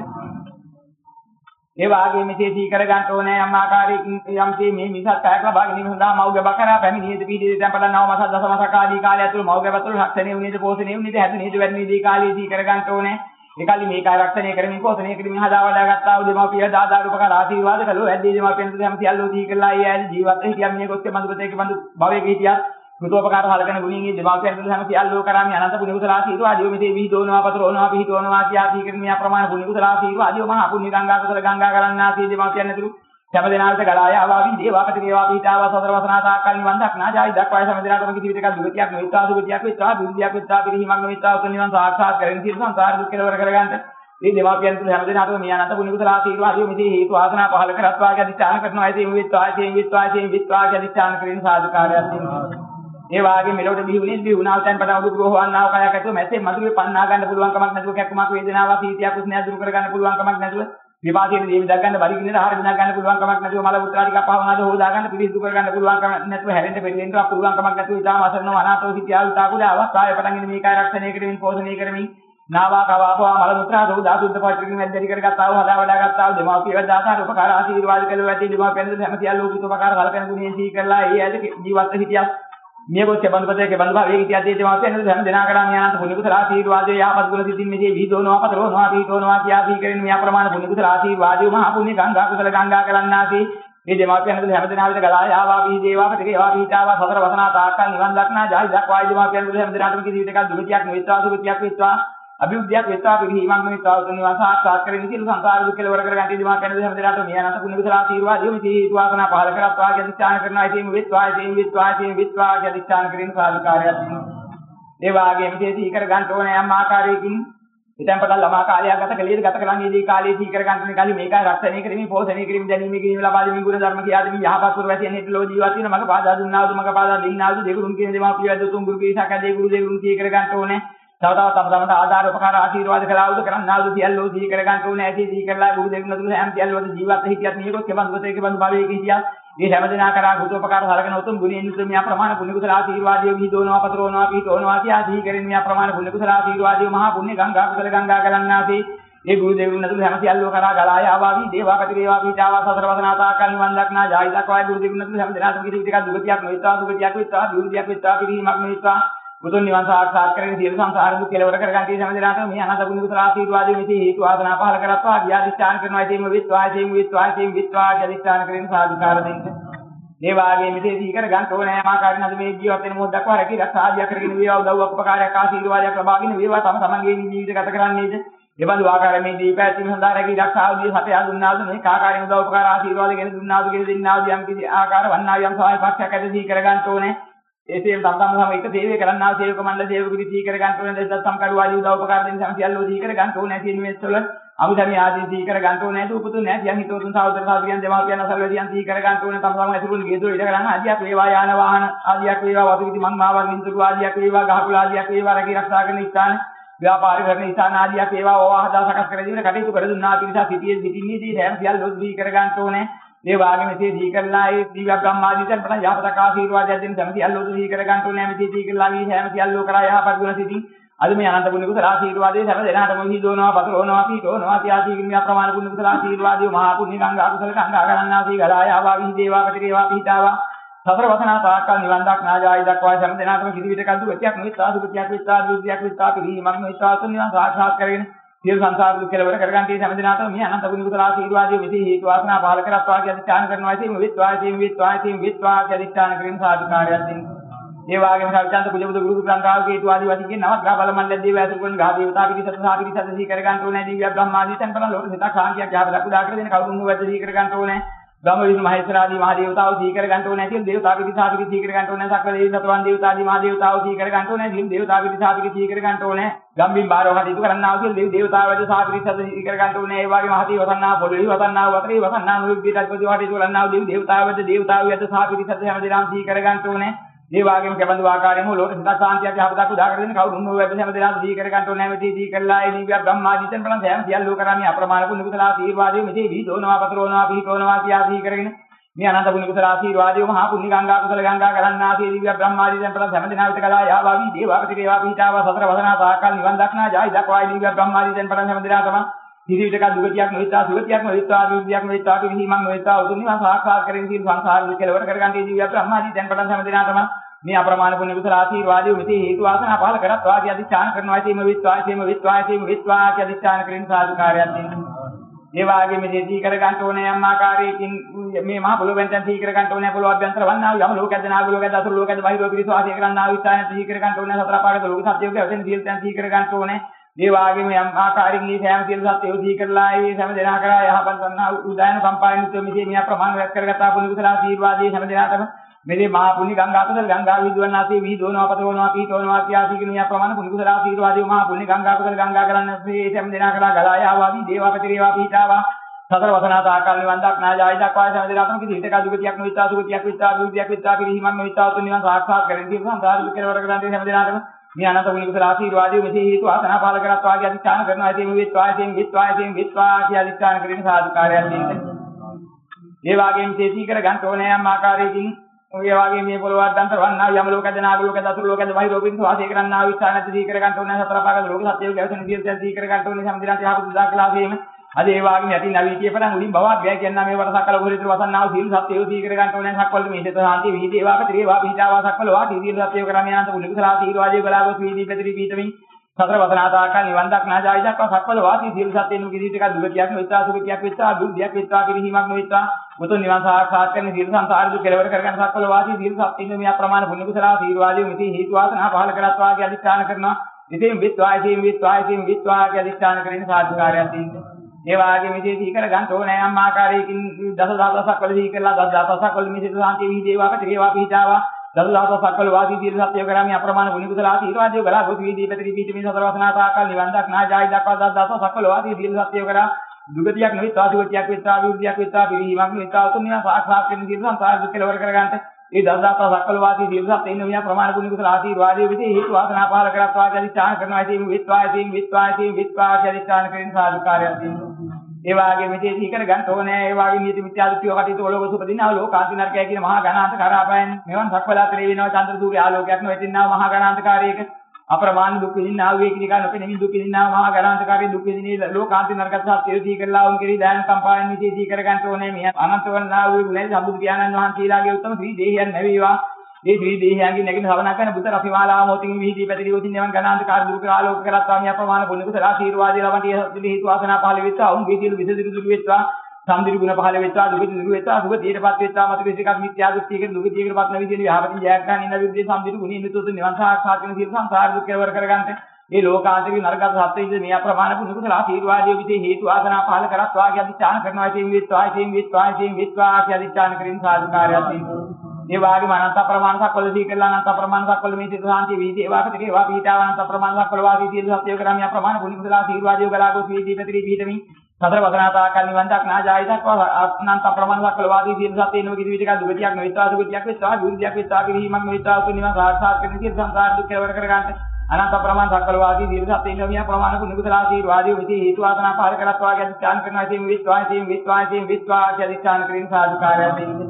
S1: ඒ වාගේ මෙසේ සී කර ගන්න ඕනේ යම් ආකාරයකින් යම්සේ මේ මිසක් කායක් ලබාගෙන ඉන්න සඳහා මව්ගේ බකරා පැමිණියේද පීඩිත දැන් පටන් නව මාස දස මාස කාලී කාලය ඇතුළත මව්ගේ බතුළු රක්ෂණය වුණේද පෝෂණය වුණේද හැදුනේද වැඩිනේද කාලයේ සී කර ගන්න ඕනේ. ඒකලි මේක ආරක්ෂණය කරමින් පෝෂණය කරමින් හදා වඩා ගත්තා වූ දෙමව්පිය දාදා රූපක ආශිර්වාද කළෝ. ඇද්දී දෙමව්පියන් හැම සියල්ලෝ දී කරලා ඒ ඇයි ජීවත් හිටියම් මේ කොස්සේ මඳුපතේක බඳු භවයේ හිටියත් කෘතෝපකාර හලකන ගුණින් මේ දෙමාපියන් දුන්න හැම සියල්ලෝ කරාමි අනන්ත පුණ්‍ය කුසල ආශීර්වාදය. මෙසේ විහිදවනවා පතරවනවා පිහිටවනවා කියාදී කරන මේ අප්‍රමාණ පුණ්‍ය කුසල ආශීර්වාදය. මහා පුණ්‍ය ගංගා කුසල ගංගා කරන්නාසී දෙමාපියන් ඇතුළු හැම දිනාට ගලාය ආවාවි දේවාපති දේවා පීඨාවා සතර වසනා තාක්කල් නිවන් දක්නා ජායි දක්වාය හැම දිනාටම කිසි විදිහක දුගතියක් නොවිතා දුගතියක් වෙත්වා දුර්දියක් වෙත්වා පිරිහිමක් නොවිතා උතුම් නිවන් සාක්ෂාත් කරගෙන සියලු සංසාර දුක් කෙලවර කරගන්න මේ දෙමාපියන් තුළ හැම දිනාටම මේ අනන්ත පුණ්‍ය කුසල ආශීර්වාදය. මෙසේ හේතු ආසනා පහල කරත්වා කියලා අධිෂ්ඨාන කරනවා. ඒ තේ විත්වා ඒ විත්වා ඒ විත්වා කියලා අධිෂ්ඨාන කරගෙන සාදුකාරයක් දෙනවා ඒ වාගේ මෙලොවට බිහුනේ බිහුනාව තැන් පටන් උදු ග්‍රෝහවන්නාව කයක් ඇතුව මැසේ මధుරේ පන්නා ගන්න පුළුවන් කමක් නැතුව කැක්කමක් වේදනාවක් සීතියක් උස්නය දුරු කර ගන්න පුළුවන් කමක් නැතුව විපාකයේ දේවි දක් ගන්න බරි කිනේ ආහාර විඳ ගන්න පුළුවන් කමක් නැතුව මල පුත්‍රා ටික අපහවනාද හොදා ගන්න පිළිසුදු කර ගන්න පුළුවන් කමක් නැතුව හැරෙන්න පෙරෙන්න පුළුවන් කමක් නැතුව ඉතාම අසරණව අනාථව සිටියා උතා කුඩ අවස්ථාවේ පටන් ගෙන මේකයි රක්ෂණය කරමින් පෝෂණය කරමින් නාවා කවාපවා මල මුත්‍රා දෝ ධාතුද්ද පත්‍රිකින් වැද්දරි කරගත්තා වූ හදා වඩා ගත්තා වූ දෙමාපිය වදාසාර උපකාර ආශිර්වාද කළ වැටි දෙමාපියන් හැම සියල්ල උපකාර කලකන ගුණයෙන් සී කරලා ඒ ඇද ජීවත් හිටියා. මේ කොච්ච බඳපතේ බඳපා වේගිත යදී තේ මාපියන් හැම දෙනා කරා ඥානත් පුණ්‍ය කුසල ආශීර්වාදයේ යහපත් ගුණ සිතින් මෙසේ විහිදවනවා පතරවනවා පීඨවනවා කියා දී කරගෙන මේ අප්‍රමාණ පුණ්‍ය කුසල ආශීර්වාදයේ මහා පුණ්‍ය ගංගා කුසල ගංගා කරන්නාසී මේ දෙමාපියන් හැම හැම දෙනා විතර ගලා යාවා වී දේවා පිටේ වා පීඨාවා සතර වසනා තාක්කල් නිවන් දක්නා ජායි දක්වායි දෙමාපියන් හැම දෙනාටම කිසි විදිහක දුගතියක් නොවිත්වා සුගතියක් වෙත්වා. අභිවෘද්ධියක් වෙත්වා පිළිහිමක් මෙත්වා උතුම් නිවන් සාක්ෂාත් කරගෙන සියලු සංසාර දුක් කෙලවර කර ගන්න දිමා කන හැම දෙනාට මේ අනන්ත පුණ්‍ය කුසල ආශිර්වාදය මේ හේතු වාසනා පහල කරත්වා කියන දිස්ත්‍යාන කරනවා. ඉතින් වෙත්වා ඉතින් වෙත්වා ඉතින් වෙත්වා කියන දිස්ත්‍යාන කිරීම සාධකාරයක්. ඒ වාගේම මේ සීකර ගන්න ඕනේ යම් ආකාරයකින්. ඉතින් පටන් ළමා කාලයක් ගත කළේද? ගත කළා නේද කාලේ සීකර ගන්න කලින් මේකයි රක්ෂණය කිරීම පෝෂණය කිරීම දැනීම කිරීම ලබා දෙමින් ගුණ ධර්ම කියාද මේ යහපත් පුර වැසියන් හිට ලෝ ජීවත් වෙන මග පාදා දුන්නාද මග පාදා දෙන්නාද? දෙගුරුන් කියන දේවා පිළිවෙද උතුම් ගුරු කීසක දෙගුරු දෙගුරුන් සීකර ගන්න ඕනේ. තව තවත් තම තමන්ට ආධාර උපකාර ආශිර්වාද කළාවුද කරන්නාවුද සියල්ලෝ සිහි කර ගන්න ඕනේ ඇති සිහි කරලා ගුරු දෙවියන් තුන හැම සියල්ලෝද ජීවත් හිටියත් මේකොත් කෙබඳු ගතේ කෙබඳු භවයේ හිටියත් මේ හැම දෙනා කරා ගුරු උපකාර සලකන උතුම් ගුණයෙන් යුතුව මේ අප්‍රමාණ පුණ්‍ය කුසල ආශිර්වාදයේ විහිදවනවා පතරවනවා පිටවනවා කියා සිහි කරමින් මේ අප්‍රමාණ පුණ්‍ය කුසල ආශිර්වාදයේ මහා පුණ්‍ය ගංගා කුසල ගංගා ගලන්නාසේ ඒ ගුරු දෙවියන් තුන හැම සියල්ලෝ කරා ගලාය ආවාවි දේවා කටි දේවා පීඨාවා සතර වසනා තාකල් නිවන් දක්නා ජායි දක්වායි ගුරු දෙවියන් තුන හැම දෙනාටම කිසි ටිකක් දුගතියක් නොවිත්වා දුගතියක් විත්වා දුර්දියක් විත්වා පිළිහිමක් නොවිත්වා බුදුන් නිවන් සාක්ෂාත් කරගෙන සියලු සංසාර දුක් කෙලවර කරගන්න තියෙන හැම දිනකටම මේ අනන්ත ගුණ කුසල ආශිර්වාදයෙන් මෙසේ හේතු ආසනා පහල කරත්වා. ගියාදිස්ථාන කරනවා ඉතින් විත්වා ඉතින් විත්වා ඉතින් විත්වා කියලා දිස්ථාන කරගෙන සාදුකාර දෙන්න. ඒ වාගේ මෙසේ දී කර ගන්න ඕනේ ආකාරයෙන් අද මේ ජීවත් වෙන මොහොත දක්වා රැකී රක්ෂා ආදිය කරගෙන වේවා උදව්වක් උපකාරයක් ආශිර්වාදයක් ලබාගෙන වේවා. තම තමන්ගේ ජීවිත ගත කරන්නේද? එබඳු ආකාරයෙන් මේ දීප ඇතිම සඳහා රැකී රක්ෂා ආදිය සතය දුන්නාද මේ ආකාරයෙන් උදව් උපකාර ආශිර්වාද ගෙන දුන්නාද කියන දෙන්නාද යම් කිසි ආකාර වන්නා යම් සහාය පක්ෂයක් ඇද දී කර ගන්න ඕනේ ඒසෙන් තම්තම් සම එක සේවය කරන්නා සේවක මණ්ඩල සේවකුනි දී කර ගන්න ඕනේ. දෙස්සම් කඩුවාදී උදව් උපකාර දෙන්න සම සියල්ලෝ දී කර ගන්න ඕනේ ඇති ඉන්වෙස්ට් වල. අමුදමි ආදී දී කර ගන්න ඕනේ නේද උපතුන් නැහැ තියන් හිතවතුන් සහෝදර සහෝදරියන් දෙමාපියන් අසල්වැදියන් දී කර ගන්න ඕනේ. තම තම ඇතුළුන් ගෙදර ඉඩ කරන්න ආදියක් වේවා යාන වාහන ආදියක් වේවා වතු විදි මන් මාවන් නින්දුරු ආදියක් වේවා ගහකුල ආදියක් වේවා රැකී ආරක්ෂා කරන ස්ථාන ව්‍යාපාරික කරන ස්ථාන ආදියක් වේවා ඕවා හදා සකස් කර දීලා කටයුතු කර දුන්නා. පිරිසක් සිටියේ සිටින්නේ දී හැම සියල්ලෝ දී කර ගන්න ඕනේ. මේ වාගේ මෙසේ දී කරලා ඒ දිව්‍ය බ්‍රහ්මාදීතන් පටන් යහපත ආශිර්වාදයක් දෙන්න සමති අල්ලෝ දී කර ගන්න ඕනේ. මෙසේ දී කරලා මේ හැම සියල්ලෝ කරා යහපත් ගුණ සිටින් අද මේ අනන්ත පුණ්‍ය කුසල ආශිර්වාදයේ සැම දෙනාටම හිදෝනවා පතරෝනවා පීඨෝනවා තියාදී කිමිය අප්‍රමාණ පුණ්‍ය කුසල ආශිර්වාදයේ මහා පුණ්‍ය ගංගා කුසල ගංගා ගණන්නාසී ගලායාවා විහිදේවා පතිරේවා පිහිටාවා. සතර වසනා තාක්කල් නිවන් දක්නා ජායි දක්වා සැම දෙනාටම කිසි විට කද්දු ගතියක් නොවිත් සාදුකතියක් විස්සා දුර්තියක් විස්සා පිළිමක් නොවිත් සාතුන් නිවන් සාක්ෂාත් කරගෙන සියලු සංසාර දුක් කෙලවර කරගන්න තේ සෑම දිනාටම මේ අනන්ත ගුණ කුසල ආශිර්වාදයේ මෙසේ හේතු වාසනා පහල කරත්වා කියලා අධිෂ්ඨාන කරනවා ඉතින් විත්වා ඉතින් විත්වා ඉතින් විත්වා කියලා අධිෂ්ඨාන කරගෙන සාධුකාරයක් දෙන්න. ඒ වගේම සවිචන්ත පුජබුදු ගුරු ග්‍රන්ථාව හේතු ආදී වශයෙන් කියන නවත් ග්‍රහ බල මණ්ඩල දේව ඇතුළු කරන ග්‍රහ දේවතා පිරිසත් සහ පිරිසත් දී කරගන්න ඕනේ දිව්‍ය බ්‍රහ්මාදී තැන්පල ලෝක සිතා ශාන්තියක් යහපත ලකුඩා කර දෙන කවුරුන් වද දී කරගන්න ඕනේ. ගම විසු මහේශ්වරාදී මහ දේවතාවෝ දී කර ගන්න ඕනේ කියලා දේවතා පිරිසා පිරිස දී කර ගන්න ඕනේ සක්‍ර දේවී සතරවන් දේවතාදී මහ දේවතාවෝ දී කර ගන්න ඕනේ දින් දේවතා පිරිසා පිරිස දී කර ගන්න ඕනේ ගම්බින් බාරව කටයුතු කරන්නා කියලා දේව දේවතාවෝ සහ පිරිස දී කර ගන්න ඕනේ ඒ වගේ මහදී වසන්නා පොළොවේ වසන්නා වතරේ වසන්නා නුරුබ්බී රජපති කටයුතු කරන්නා දේව දේවතාවෝ දේවතාවෝ යද සහ පිරිස හැම දෙනාම දී කර ගන්න ඕනේ. ඒ වගේම කැබඳු ආකාරයෙන්ම ලෝක සිතා ශාන්තියක් යහපතක් උදා කරගෙන කවුරුන් හෝ වැද හැම දෙනාම දී කර ගන්න ඕනේ. නැමෙති දී කරලා ඒ නිවිය බ්‍රහ්මාදීතන් බලන් හැම සියල්ලෝ කරන්නේ අප්‍රමාණ කුණ කුසල ආශිර්වාදයේ මෙසේ වීදෝනවා පතරෝනවා පිහිටෝනවා කියා දී කරගෙන මේ අනන්ත පුණ්‍ය කුසල ආශිර්වාදයේ මහා පුණ්‍ය ගංගා කුසල ගංගා කරන්නාසේ දිව්‍ය බ්‍රහ්මාදීතන් බලන් හැම දෙනා විත කලා යාවාවි දේවාපති දේවා පිහිටාවා සතර වදනා සාකල් නිවන් දක්නා ජායි දක්වායි දිව්‍ය බ්‍රහ්මාදීතන් බලන් හැම දෙනා තමයි කිසිවිටක දුගතියක් නොවිතා සුගතියක් නොවිතා දුර්ගතියක් නොවිතා කිහිමක් නොවිතා උතුම් නිවන් සාක්ෂාත් කරගෙන තියෙන සංසාර දුක කෙලවර කරගන්න දිව්‍ය බ්‍රහ්මාදීතන් බලන් හැම දෙනා තමයි මේ අප්‍රමාණ පුණ්‍ය කුසල ආශිර්වාදයේ මෙසේ හේතු වාසනා පහල කරත් වාදී අධිෂ්ඨාන කරනවා. ඇතීම විශ්වාසයේම විශ්වාසයේම විශ්වාසය අධිෂ්ඨාන කරගෙන සාදුකාරයක් දෙන්න. ඒ වාගේ මේ දී කර ගන්න ඕනේ යම් ආකාරයකින් මේ මහ පොළොවෙන් දැන් දී කර ගන්න ඕනේ. පොළොව අභ්‍යන්තර වන්නා යම ලෝකයන්ද නාග ලෝකයන්ද අසුර ලෝකයන්ද බාහිර ලෝකෙ විශ්වාසය කරන්නා විස්ථාන දී කර ගන්න ඕනේ. සතර පාඩක ලෝක සත්‍යෝගය වශයෙන් දී දැන් දී කර ගන්න ඕනේ. මේ වාගේම යම් ආකාරයකින් මේ සෑම සියලු සත්‍යෝ දී කරලා ඒ හැම දෙනා කරා යහපත් වන්නා උදායන සම්පායනිත මෙසේ මේ ප්‍රමාණ රැස් කරගත්තා පුණ්‍ය කුසල ආශිර්වාදයේ හැම දෙනාටම මෙලේ මහා පුණ්‍ය ගංගා කුසල ගංගා විදුවන්නාසේ විහිදුවනවා පතවනවා පීඨවනවා කියාසී කියන යා ප්‍රමාණ පුණ්‍ය කුසල ආශිර්වාදයේ මහා පුණ්‍ය ගංගා කුසල ගංගා කරන්න මේ හැම දෙනා කරා ගලා යාවාවි දේවාපතිරේවා පීඨාවා සතර වසනා තාකල් නිවන් දක්නා ජායි දක්වා හැම දෙනාටම කිසි හිතක දුගතියක් නොවිතා සුගතියක් විතා දුගතියක් විතා පිරිහිමක් නොවිතා උතුම් නිවන් සාක්ෂාත් කරගෙන තියෙන සංසාර දුක කෙලවර කරගන්න හැම දෙනාටම මේ අනන්ත පුණ්‍ය කුසල ආශිර්වාදයේ මෙසේ හේතු ආසනා පාල කරත් වාගේ අධිෂ්ඨාන කරනවා. ඇතේ මේ විත්වා ඇතේ විත්වා ඇතේ විත්වා කිය අධිෂ්ඨාන කරගෙන සාදුකාරයක් දෙන්න. ඒ වගේම තේසී කර ගන්න ඕනේ යම් ආකාරයකින්. ඔය වගේ මේ පොළොවක් දන්තර වන්නා යම ලෝකද නාග ලෝකද අසුර ලෝකද බාහිර ලෝකෙන් වාසය කරන්නා විස්ථානත් දී කර ගන්න ඕනේ. සතර පාගල ලෝක සත්‍යය ගැවසෙන විදියට දී කර ගන්න ඕනේ. සම්දිනාට යහපත් දාකලා වීම අද ඒ වගේම යටි නවී කියපරන් උලින් බවක් ගෑ කියනවා මේ වට සක්කල ගොරිතර වසන්නාව සීල සත්‍යය දී කර ගන්න ඕනේ සක්වල මේ දෙත සාන්තිය විහිදී ඒවා පතරේ වා පිටාවා සක්වල වා දී සත්‍යය කරන්නේ අනන්ත මුලික සලා සීලවාදී ගලාගොස් විහිදී පෙතරි පීතමින් සතර වසනාතාකා නිවන් දක්නා ජායි දක්වා සක්වල වාසී සියලු සත්‍යයන් කිසි එකක් දුගතියක් නොවිතා සුගතියක් විතා දුක්තියක් විතා පිරිහීමක් නොවිතා මුතු නිවන් සාක්ෂාත් කරන සියලු සංසාර දුක් කෙලවර කරගන්න සක්වල වාසී සියලු සත්‍යයන් මේ අප්‍රමාණ පුණ්‍ය කුසල ආශිර්වාදයේ මෙහි හේතු වාසනා පහල කරත් වාගේ අධිෂ්ඨාන කරනවා. ඉතින් විත්වායසීම් විත්වායසීම් විත්වාගේ අධිෂ්ඨාන කරගෙන සාධුකාරයක් තියෙනවා ඒ වාගේ මෙසේ දී කර ගන්න ඕනේ. යම් ආකාරයකින් දස දහසක් වල දී කරලා දස දහසක් වල මෙසේ සාන්තිය විදේවාකට ඒවා පිටාවා දස දහසක් වල වාදී දීර්ඝ සත්‍ය කරාමි අප්‍රමාණ ගුණ කුසල ආශිර්වාදය ගලා ගොස් වීදී පැතිරි පීඨ මේ සතර වසනා තාකල් නිවන් දක්නා ජායි දක්වා දස දහසක් වල වාදී දීර්ඝ සත්‍ය කරා දුගතියක් නෙවෙයි තාසුගතියක් විත්‍රා විරුද්ධියක් විත්‍රා පිරිහීමක් විත්‍රා උතුම් නිවන් සාක්ෂාත් කරගෙන දීර්ඝ සංසාර දුක් කෙලවර කරගන්නට ඒ දස දහසක් වල වාදී දීර්ඝ සත්‍ය ඉන්න මෙයා ප්‍රමාණ ගුණ කුසල ආශිර්වාදයේ විදී හේතු වාසනා පාල කරත් වාදී අධිෂ්ඨාන කරනවා ඉතින් විත්වා ඉතින් විත්වා ඉතින් විත්වා අධිෂ්ඨාන කරගෙන සාදුකාරයක් දෙනවා ඒ වාගේ මෙතේ සීකර ගන්න ඕනේ. ඒ වාගේ නියති මිත්‍යා දෘෂ්ටිය කටයුතු වල සුපදිනා ලෝකාන්ති නරකය කියන මහා ගණාන්ත කරාපයන් මෙවන් සක්වලාතරේ වෙනවා චන්ද්‍ර සූර්ය ආලෝකයක් නොවෙතින්නා මහා ගණාන්තකාරයක අප්‍රමාණ දුක් විඳින්නා වූ එක නිකන් නොපෙනෙමින් දුක් විඳින්නා මහා ගණාන්තකාරී දුක් විඳිනේ ලෝකාන්ති නරකත් සත්‍ය දී කරලා උන් කෙරි දාන සම්පායන් නිතේ දී කර ගන්න ඕනේ. මේ අනන්ත වන්නා වූ නේ සම්බුදු පියාණන් වහන්සේලාගේ උත්තම ශ්‍රී දේහයන් නැවේවා. මේ ශ්‍රී දේහයන්ගේ නැගින සවනා කරන බුත රතිමාලාව මොතින් විහිදී පැතිරී උදින් නිවන් ගණාන්ත කාර්ය දුරු කර ආලෝක කරත් ස්වාමී අප්‍රමාණ පුණ්‍ය කුසල ආශීර්වාදය ලබන්ටි හේතු වාසනා පහළ වෙත්වා. උන් වේදිරු විසදිරු දුරු වෙත්වා. සම්දිරි ගුණ පහළ වෙච්චා දුගති නිරු වෙච්චා සුගතියටපත් වෙච්චා මත විශේෂක මිත්‍යා දෘෂ්ටියක දුගතියකටපත් වෙන විදිහේ යහපතින් ජයක් ගන්න ඉන්න විදිහේ සම්දිරි ගුණ ඉන්නතොත් නිවන් සාක්ෂාත් වෙන සියලු සංසාර දුක් කෙලවර කරගන්න මේ ලෝකාන්තරික නරක සත්‍යයේ මේ අප්‍රමාණ කුණු කුසල ආශීර්වාදයේ විදිහේ හේතු ආසනා පහළ කරත් වාගේ අධිචාන කරනවා. කියන විත්වා කියන විත්වා කියන විත්වා කියන අධිචාන කරින් සාධකාරයක් තියෙනවා ඒ වාගේම අනන්ත ප්‍රමාණ සක්වල දී කරලා අනන්ත ප්‍රමාණ සක්වල මේ සිත සාන්ති වීදී ඒවා කතරේ ඒවා පීඨා අනන්ත ප්‍රමාණ සක්වල වාදී සියලු සත්‍යය කරා මේ ප්‍රමාණ කුණු කුසල ආශීර්වාදයේ ගලාගොස් වීදී කතරේ පීඨමින් සතර වදනාතාකල් නිවන් දක්නා ජායිතක් අනන්ත ප්‍රමාණයක් කළවාදී සියලු සත්ත්වයන් වගේ විදිහට දුගතියක් නොවිත්වා සුගතියක් වෙත්වා විරුද්ධයක් වෙත්වා කිරීමක් නොවිත්වා උතුම් නිවන් සාක්ෂාත් කරගෙන සියලු සංසාර දුක් කෙලවර කර ගන්නට අනන්ත ප්‍රමාණ සක්කලවාදී සියලු සත්ත්වයන් වගේ ප්‍රමාණ කුණුකුසල ආශීර්වාදී විදි හේතු වාසනා පාර කරත් වාගේ අධිෂ්ඨාන කරනවා ඉතින් විත්වා ඉතින් විත්වා ඉතින් විත්වා අධිෂ්ඨාන කිරීම සාදුකාරය දෙන්නේ.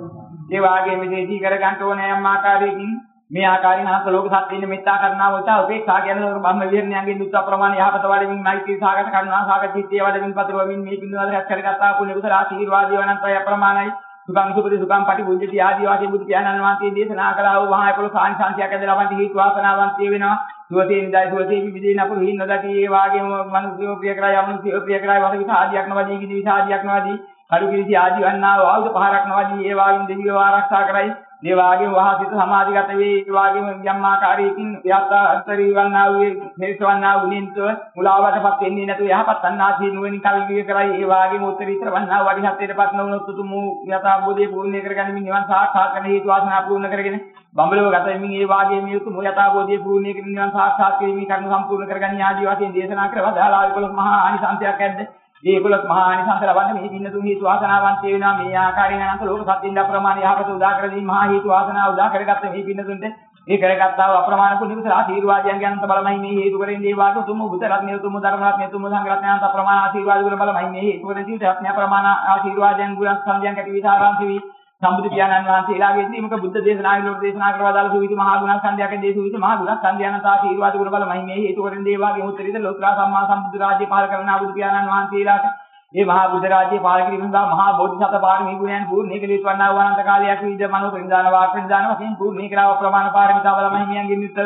S1: ඒ වාගේ මෙදී කර ගන්න ඕනෑ යම් ආකාරයකින් මේ ආකාරයෙන් අනන්ත ලෝක සත්ත්වයන් මෙත්තා කරනවා උචා උපේක්ෂා කියන බ්‍රහ්ම විහරණයන්ගෙන් දුක්ඛ ප්‍රමාණ යහපත වඩමින් මෛත්‍රී සාගත කරනවා. සාගත චිත්තය වඩමින් පතරවමින් මේ පින්වල රැස් කරගත්තා. පුණ්‍ය කුසල ආශීර්වාදී වනන්තය ප්‍රමාණයි. සුඛං සුපති සුඛං පටිපුඤ්ජති ආදී වාදී බුදු පියාණන් වහන්සේ දේශනා කළා වූ මහා පොළොස් ආනිසංසයක් ඇදලා වන්ති හේතු වාසනාවන්තය වෙනවා. සුවතේ නිදයි. සුවතේ විවිධේ නපුරු හින්න දකි. ඒ වාගේම මනුස්සයෝ ප්‍රිය කරා යමනුස්සයෝ ප්‍රිය කරා වද විස ආදියක් නවදී කිදි විස ආදියක් නවදී කඩු කිරිසි ආදී වන්නා වූ ආයුධ පහරක් නවදී ඒ වාගේම දෙවියෝ ආරක්ෂා කරයි. මේ වාගේම වහසිත සමාධිගත වේ. ඒ වාගේම යම් ආකාරයකින් යත්තා අන්තරී වන්නා වූ හේසවන්නා වූ නින්තව මුලාවටපත් වෙන්නේ නැතුව යහපත් අන්නාසී නුවණින් කල්විය කරයි. ඒ වාගේම උත්තරීතර වන්නා වඩි හත්යටපත් නොවුනොත් උතුම් යථා බෝධිය පූර්ණය කරගනිමින් නිවන් සාක්ෂාත් කරන හේතු වාසනා පූර්ණ කරගෙන බඹලව ගත වෙමින් ඒ වාගේම උතුම් යථා බෝධිය පූර්ණය කරගෙන නිවන් සාක්ෂාත් කිරීමේ කරුණු සම්පූර්ණ කරගනි ආදී වශයෙන් දේශනා කරවදාලා 11 මහා ආනිසංසයක් ඇද්ද? මේ 11 මහා ආනිසංස ලබන්න මේ පින්න තුන් හේතු වාසනාවන්ත වෙනවා. මේ ආකාරයෙන් අනන්ත ලෝක සත්‍යින් අප්‍රමාණ යහපත උදා කර දීම මහා හේතු වාසනාව උදා කරගත්ත මේ පින්න තුන්ට මේ කරගත්තා වූ අප්‍රමාණ කුණි කුසල ආශීර්වාදයන් අනන්ත බලමයි මේ හේතු කරෙන් මේ වාගේ උතුම් බුද්ධ රත්නය උතුම් ධර්ම රත්නය උතුම් සංඝ රත්නය අනන්ත අප්‍රමාණ ආශීර්වාද වල බලමයි මේ හේතු කරෙන් සිට රත්නය අප්‍රමාණ ආශීර්වාදයන් ගුණ සංජයන් කැටි විසාරාන්ති වී සම්බුදු පියාණන් වහන්සේලාගේ දීමක බුද්ධ දේශනාවේ ලෝක දේශනා කරවා දාලා සුවිත මහා ගුණ සංඛ්‍යාකේ දේසුවිත මහා ගුණ සංඛ්‍යානත ආශීර්වාද ගුණ බලමයි මේ හේතු කරෙන් දේ වාගේ උත්තරීත ලෝකලා සම්මා සම්බුදු රාජ්‍ය පාල කරන බුදු පියාණන් වහන්සේලාට මේ මහා බුද්ධ රාජ්‍ය පාලක කිරීම සඳහා මහා බෝධිසත්ව පාරමී ගුණයන් පූර්ණේ කළ යුතු වන්නා වූ අනන්ත කාලයක් විද මනෝ ප්‍රනිදාන වාක් ප්‍රනිදාන වශයෙන් පූර්ණේ කරව ප්‍රමාණ පාරමිතා බල මහිමියන්ගෙන් යුක්ත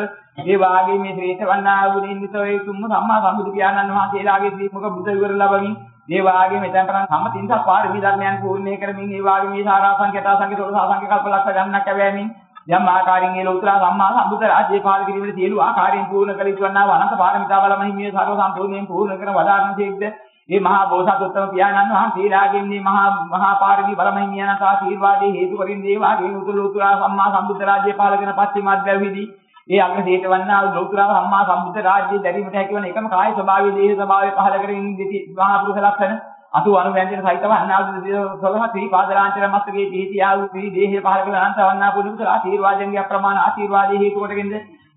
S1: ඒ වාගේ මේ ශ්‍රේෂ්ඨ වන්නා වූ නින්දිත වේ තුම්ම සම්මා සම්බුදු පියාණන් වහන්සේලාගේ දීපක බුද්ධ විවර ලැබමින් මේ වාගේ මෙතන කරන් සම්මතින්ස පාරමී ධර්මයන් පූර්ණේ කරමින් මේ වාගේ මේ සාරාංශකතා සංකේතවල සාසංක කල්පලක්ෂ ගණනක් ලැබෙමින් යම් ආකාරයෙන් මේ ලෝතර සම්මා සම්බුද්ධ රාජ්‍ය පාල කිරීමේ සියලු ආකාරයෙන් පූර්ණ කළ යුතු වන්නා වූ අනන්ත පාරමිතා බල මහිමිය සර්ව සම්පූර්ණයෙන් පූර්ණ කරන වදාරන තෙක්ද මේ මහා බෝසත්ත්ව පියාණන් වහන්සේලාගෙන් මේ මහා මහා පාරමී බලමයි මියනත ආශීර්වාදයේ හේතු වලින් මේ වාගේ උතුරු උතුරා සම්මා සම්බුද්ධ රාජ්‍ය පාලකන පස්චිමාද්‍රවිදී ඒ අග්‍රසීත වන්නා වූ ලෞතුරා සම්මා සම්බුද්ධ රාජ්‍ය දැරීමට හැකිවන එකම කාය ස්වභාවයේ දේහ ස්වභාවය පහල කරගෙන ඉඳී මහා පුරුෂ ලක්ෂණ. අතු අනු වැන්දන සහිතව අන්නා වූ සොලහ ත්‍රි පාදලාන්තර මස්තකේ දීතියා වූ ත්‍රි දේහය පහල කළ අනන්ත වන්නා පුරුෂ ආශීර්වාදයෙන් අප්‍රමාණ ආශීර්වාදයේ හේතු කොටගෙනද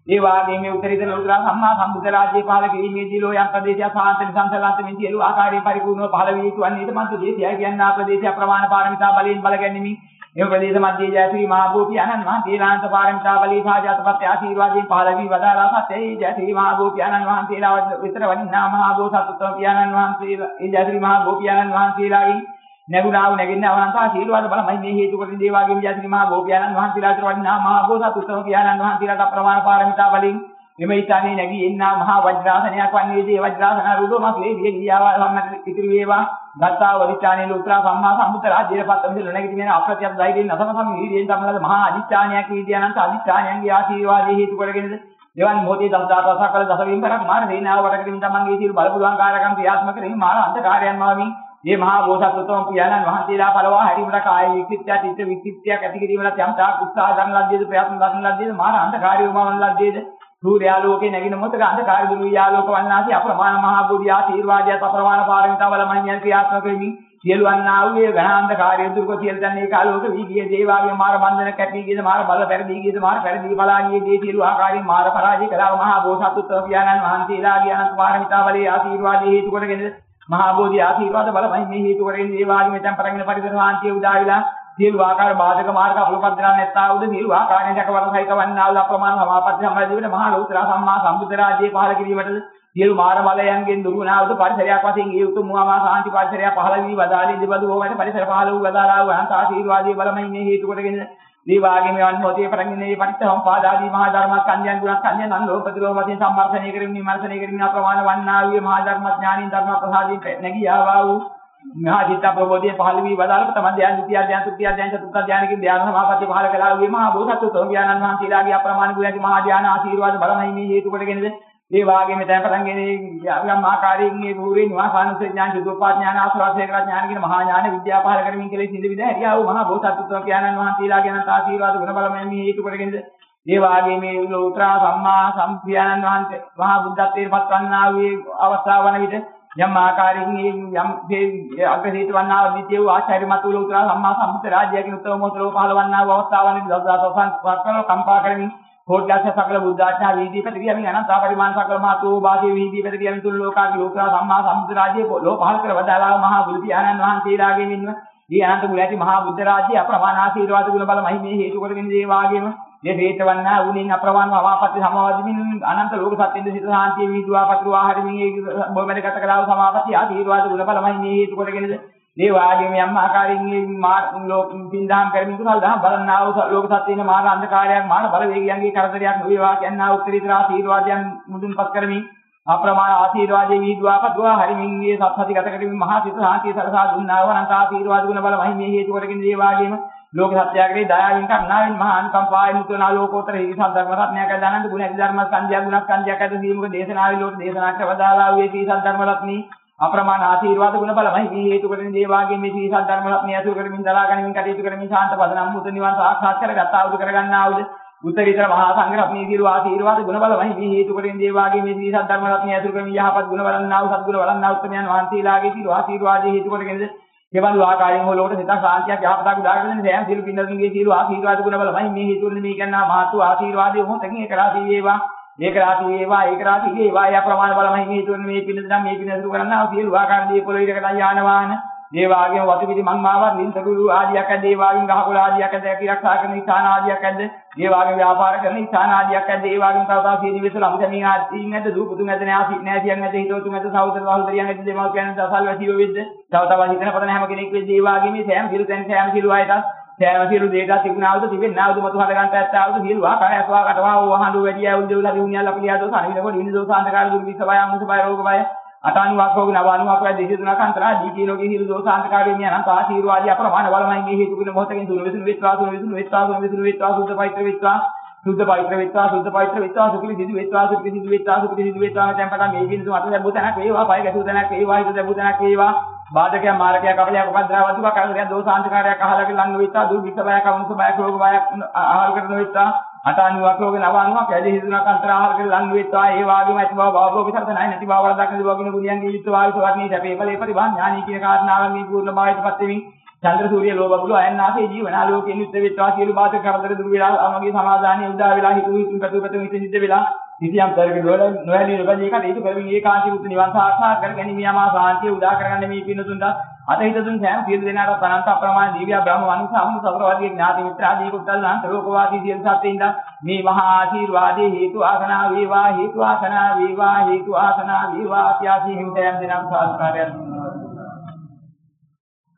S1: ඒ වාගේම මේ උත්තරීතර ලෝතුරා සම්මා සම්බුද්ධ රාජ්‍ය පාල කිරීමේදී ලෝ යම් ප්‍රදේශයක් සාන්ත නිසංසලන්ත මෙන් සියලු ආකාරයෙන් පරිපූර්ණව පහළ වී යුතු වන්නේ ඊට මන්ත දේශයයි කියනා ප්‍රදේශය ප්‍රමාණ පාරමිතා බලයෙන් බල ගැනීමෙන් එම ප්‍රදේශ මැදයේ ජයශ්‍රී මහා බෝපි අනන් වහන්සේලාන්ත පාරමිතා බලී සාජාතපත් ආශීර්වාදයෙන් පහළ වී වදාලා සත්‍යයි ජයශ්‍රී මහා බෝපි අනන් වහන්සේලා විතර වනිනා මහා බෝසත්ත්ව පියාණන් වහන්සේලා. ඒ ජයශ්‍රී මහා බෝපි අනන් වහන්සේලාගෙන් නැගුණාව නැගින්න අවන්ත ආශීර්වාද බලමයි. මේ හේතු කොටින් දේ වාගේ විජාතිනි මහා ගෝපියාණන් වහන්සේලාට වඩිනා මහා බෝසත් උත්තම පියාණන් වහන්සේලාට අප්‍රමාණ පාරමිතා බලින් එම ඊතානේ නැගී එන්නා මහා වජ්‍රාසනයක් වන්නේ දේ වජ්‍රාසන රූපමස් වේ දිය ගියාවා සම්මත ඉතිරි වේවා. ගත්තා වදිචානේ ලෝත්‍රා සම්මා සම්බුද්ධ රාජ්‍යයට පත් වෙන නැගිටින අප්‍රත්‍යක්ෂ ධෛර්යයෙන් අසම සම වීර්යයෙන් තමලද මහා අදිචානයක් විද්‍යානන්ත අදිචානයන්ගේ ආශීර්වාදයේ හේතු කොටගෙනද දෙවන් මොහොතේ දසදාත සකල දසවින් කරක් මාන දේනාව වටකරමින් තමන්ගේ සියලු බලපුලුවන් කාර්යකම් ක්‍රියාත්මක කරමින් මාන අන්තකාරයන් මාමින් මේ මහා බෝසත්තුතුන් පියාණන් වහන්සේලා පළවා හැරීමට කාය වික්‍රිත්‍ය චිත්ත වික්‍රිත්‍යක් ඇති කිරීමට යම් තාක් උත්සාහ ගන්න ලද්දේද ප්‍රයත්න ගන්න ලද්දේද මාන අන්ධකාරයම වන ලද්දේද සූර්යාලෝකේ නැගින මොහොතක අන්ධකාර දුරු යාලෝක වන්නාසි අප්‍රමාණ මහා බෝධි ආශීර්වාදයට අප්‍රමාණ පාරමිතා වල මහින්යන් ක්‍රියාත්මක වෙමින් සියලු වන්නා වූ ඒ ගණාන්ධකාරය දුරු කොට සියලු තන්නේ කාලෝක වී ගිය දේවාගේ මාර බන්ධන කැපී ගියද මාර බල පෙරදී ගියද මාර පෙරදී බලා ගියේ දේ සියලු ආකාරයෙන් මාර පරාජය කළා මහා බෝසත්තුත්ව පියාණන් වහන්සේලාගේ අනන්ත පාරමිතා වලේ ආශීර්වාදයේ හේතු කොටගෙන මහා බෝධි ආශීර්වාද බලමයි මේ හේතු කරගෙන මේ වාගේ මෙතෙන් පරගෙන පරිසර ශාන්තිය උදා වෙලා සියලු ආකාර බාධක මාර්ග අපලපත් දරන්න නැත්තා වූද සියලු ආකාරයෙන් දක්වන සහිත වන්නා වූ අප්‍රමාණ සමාපatti සම්බන්ධ වෙන මහා ලෞතර සම්මා සම්බුද්ධ රාජ්‍යය පහළ කිරීමට සියලු මාර බලයන්ගෙන් දුරු වුණා වූ පරිසරයක් වශයෙන් ඒ උතුම් මුවමා සාන්ති පරිසරය පහළ වී වදාළේ දෙබඳු වූ පරිසර පහළ වූ වදාලා වූ අන්ත ආශීර්වාදයේ බලමයි මේ හේතු කොටගෙන මේ වාගේ මේ අනුමෝතිය පටන් මේ පටිච්චසමුපාද ආදී මහා ධර්මස්කන්ධයන් ගුණස්කන්ධයන් අනුලෝක ප්‍රතිලෝක වශයෙන් සම්මර්ථනය කරමින් විමර්ශනය කරමින් අප්‍රමාණ වන්නා වූ මහා ධර්මඥානින් ධර්ම ප්‍රසාදයෙන් නැගී ආවා වූ මහා චිත්ත ප්‍රබෝධිය පහළ වී වදාළම තමයි ධ්‍යාන ද්විතිය ධ්‍යාන තෘතිය ධ්‍යාන චතුර්ථ ධ්‍යාන කියන ධ්‍යාන සමාපatti පහළ කළා වගේ මහා බෝසත්ත්ව ඥානන් වහන්සේලාගේ අප්‍රමාණ ගුණයන්ගේ මහා ධ්‍යාන ආශීර්වාද බලමයි මේ හේතු කොටගෙනද? ඒ වාගේම දැන් පටන් ගෙන යම් ආකාරයෙන් මේ පූර්වේ නිවාසානුස ඥාන චතුප්පා ඥාන ආශ්‍රාසය කරා ඥාන කියන මහා ඥාන විද්‍යා පහළ කරමින් කියලා සිඳ විද හැරියා වූ මහා බෝසත්ත්ව ඥානන් වහන්සේලාගේ අනන්ත ආශීර්වාද ගුණ බලමයි මේ හේතු කොටගෙනද? ඒ වාගේ මේ ලෝත්‍රා සම්මා සම්ප්‍රියානන් වහන්සේ මහා බුද්ධත්වයට පත් වන්නා වූ අවස්ථාව වන විට යම් ආකාරයෙන් යම් මේ අග්‍රහීත වන්නා වූ විද්‍ය වූ ආචාර්යමත් වූ ලෝත්‍රා සම්මා සම්බුද්ධ රාජ්‍යයෙන් උත්තම මොහොතේ පහළ වන්නා වූ අවස්ථාවනදී දසදසසං වක්කල කම්පා කරමින් කෝට්‍යස්ස සකල බුද්ධාඥා වීදී පැති කියමින් අනන්ත පරිමාණ සකල මහතෝ වාදී වීදී පැති කියමින් තුන් ලෝකාගේ ලෝත්‍රා සම්මා සම්බුද්ධ රාජ්‍යයේ ලෝ පහළ කර වදාලා මහා බුදු පියාණන් වහන්සේලාගේ මෙන්ම දී අනන්ත මුල ඇති මහා බුද්ධ රාජ්‍ය අප්‍රමාණ ආශීර්වාද ගුණ බල මහිමේ හේතු කොටගෙන මේ වාගේම මේ හේතවන්නා උනින් අප්‍රමාණ අවාපත්‍ය සමාවදිමින් අනන්ත ලෝක සත්‍යෙන්ද සිත සාන්තිය විදුවා පතුරවා හරිමින් ඒ බොමෙඩ ගත කළා වූ සමාපatti ආශීර්වාද ගුණ බල මහිමේ හේතු කොටගෙනද? මේ වාගේම යම් ආකාරයෙන් මේ ලෝක පින්දාම් කරමින් කුසල් දහම් බලන්නා වූ ලෝක සත්‍යින මාන අන්ධකාරයක් මාන බලවේගයන්ගේ කරදරයක් නොවේවා කියනා උත්තරීතර ආශීර්වාදයන් මුදුන්පත් කරමින් අප්‍රමාණ ආශීර්වාදයේ වීදුවා පතුවා හරිමින් මේ සත්‍සති ගත කරමින් මහා සිත සාන්තිය සලසා දුන්නා වූ අනන්ත ආශීර්වාද ගුණ බල මහිමේ හේතු කොටගෙන මේ වාගේම ලෝක සත්‍යයගේ දයාවෙන් කරුණාවෙන් මහා අනුකම්පාවෙන් මුතුනා ලෝකෝත්තර හිරිසත් ධර්ම රත්නයක් දනන්ද ගුණ ඇති ධර්ම සංජය ගුණක් සංජයක් ඇති දීමුක දේශනාවේ ලෝක දේශනා කරවදාලා වූ මේ හිරිසත් ධර්ම රත්නී. අප්‍රමාණ ආශීර්වාද ගුණ බලමයි මේ හේතු කොටගෙන දේවාගේ මේ හිරිසත් ධර්ම රත්නී අසුර කරමින් දලා ගනිමින් කටයුතු කරමින් ශාන්ත පදනම් මුත නිවන් සාක්ෂාත් කරගත් ආවුද කරගන්නා වූද උත්තරීතර මහා සංඝ රත්නී සිරු ආශීර්වාද ගුණ බලමයි මේ හේතු කොටගෙන දේවාගේ මේ හිරිසත් ධර්ම රත්නී අසුර කරමින් යහපත් ගුණ බලන්නා වූ සත්ගුණ බලන්නා උත්තමයන් වහන්සේලාගේ සිරු ආශීර්වාදයේ හේතු කොටගෙනද කෙබඳු ආකාරයෙන් හෝ ලෝකෙට සිතා ශාන්තියක් යහපතක් උදාගෙන සෑම සියලු පින්නකින්ගේ සියලු ආශීර්වාද ගුණ බලමයි. මේ හේතුන් මේ කියනා මහතු ආශීර්වාදයේ මොහොතකින් ඒක රාසී වේවා. ඒක රාසී වේවා ඒක රාසී වේවා. ය ප්‍රමාණ බලමයි. මේ හේතුන් මේ පින්න දම් මේ පින්න සුරු කරන්නා සියලු ආකාර දී පොළොවේ යාන වාහන දේවාගේ වතුපිටි මංමාවත් නින්තකුළු ආදියක් ඇද්ද? දේවාගෙන් ගහකොළ ආදියක් ඇද්ද? කිරක්ෂා කරන ස්ථාන ආදියක් ඇද්ද? දේවාගේ ව්‍යාපාර කරන ස්ථාන ආදියක් ඇද්ද? දේවාගෙන් තව තව සීනි විසල අමුදමින් ආදීන් ඇද්ද? දූපුතුන් ඇද්ද? නෑසි නෑසියන් ඇද්ද? හිතවතුන් ඇද්ද? සහෝදර සහෝදරියන් ඇද්ද? දෙමව්පියන් ඇද්ද? අසල් වැසියෝ වෙද්ද? තව තව හිතන පතන හැම කෙනෙක් වෙද්ද? දේවාගේ මේ සෑම සියලු තැන් සෑම සියලු අයටත් සෑම සියලු දේකට තිබුණාවද තිබෙන්නාවද මතු හද ගන්නට ඇත්තාවද? සියලු ආකාරය අසවා කටවා වහඬු වැඩි ආවුල් දෙවලා දිනුනියල් අපලියා දෝස අනිවිද කොට විනි දෝසාන්තකාර දුර්විස බය අමුස බය රෝග බය අටානුවක් හොග නවානුවක් වයි දෙසි තුනක් අන්තරා දී කීලෝගේ හිරු දෝසාන්තකාරයෙන් යන අනන්ත ආශීර්වාදී අප්‍රමාණ බලමයි මේ හේතු ගුණ මොහතකින් දුර විසුණු විශ්වාස දුර විසුණු විශ්වාස දුර විසුණු විශ්වාස සුද්ධ පවිත්‍ර විශ්වාස සුද්ධ පවිත්‍ර විශ්වාස සුද්ධ පවිත්‍ර විශ්වාස සුඛිලි සිදු විශ්වාස සුඛිලි සිදු විශ්වාස සුඛිලි සිදු විශ්වාස දැන් පටන් මේ කිනසු අත ලැබු තැනක් වේවා පය ගැසු තැනක් වේවා හිත ලැබු තැනක් වේවා. බාධකයක් මාරකයක් අපලයක් උපද්දා වදුක කරදරයක් දෝසාන්තකාරයක් අහලක ලං නොවිතා දුර්විස බයක් අමුස බයක් රෝග බයක් ආහාර කරන නොවිතා අටානුවක් රෝග නවානුවක් ඇදී හිතුණක් අන්තර ආහාර කරලා ලං නොවිතා ඒ වාගේම ඇති බව භවෝ විසරත නැහැ. නැති බව වල දක්න දවගින ගුණයන්ගේ යුක්ත වායු සවර්ණී සැපේ ඵලේ පරිභාන් ඥානී කියන කාරණාවන් මේ පූර්ණ භාවයටපත් වෙමින් චන්ද්‍ර සූර්ය ලෝබබුල අයන්නාසේ ජීවනාලෝකයෙන් යුක්ත වෙත්වා සියලු බාධක කරදර දුර වෙලා අමගේ සමාදානිය උදා වෙලා හිතු හිතු පැතු පැතු හිත සිද්ධ වෙලා කිසියම් තරක නොයලී නොබදී එකට ඒක පෙරමින් ඒකාන්තී උත් නිවන් සාක්ෂාත් කර ගැනීම යමා සාන්තිය උදා කරගන්න මේ පින්න තුන්ට අත හිත තුන් සෑම සියලු දෙනාට අනන්ත අප්‍රමාණ දීවිය බ්‍රහ්ම මනුෂ්‍ය අමුණු සතර වර්ගයේ ඥාති මිත්‍ර ආදී කුත්තල් අන්ත ලෝකවාදී සියලු සත්ත්වින්ද මේ මහා ආශීර්වාදයේ හේතු ආසනා වේවා හේතු ආසනා වේවා හේතු ආසනා වේවා ආත්‍යාසී හිමිතයන් දෙනම් සාස්කාරයන්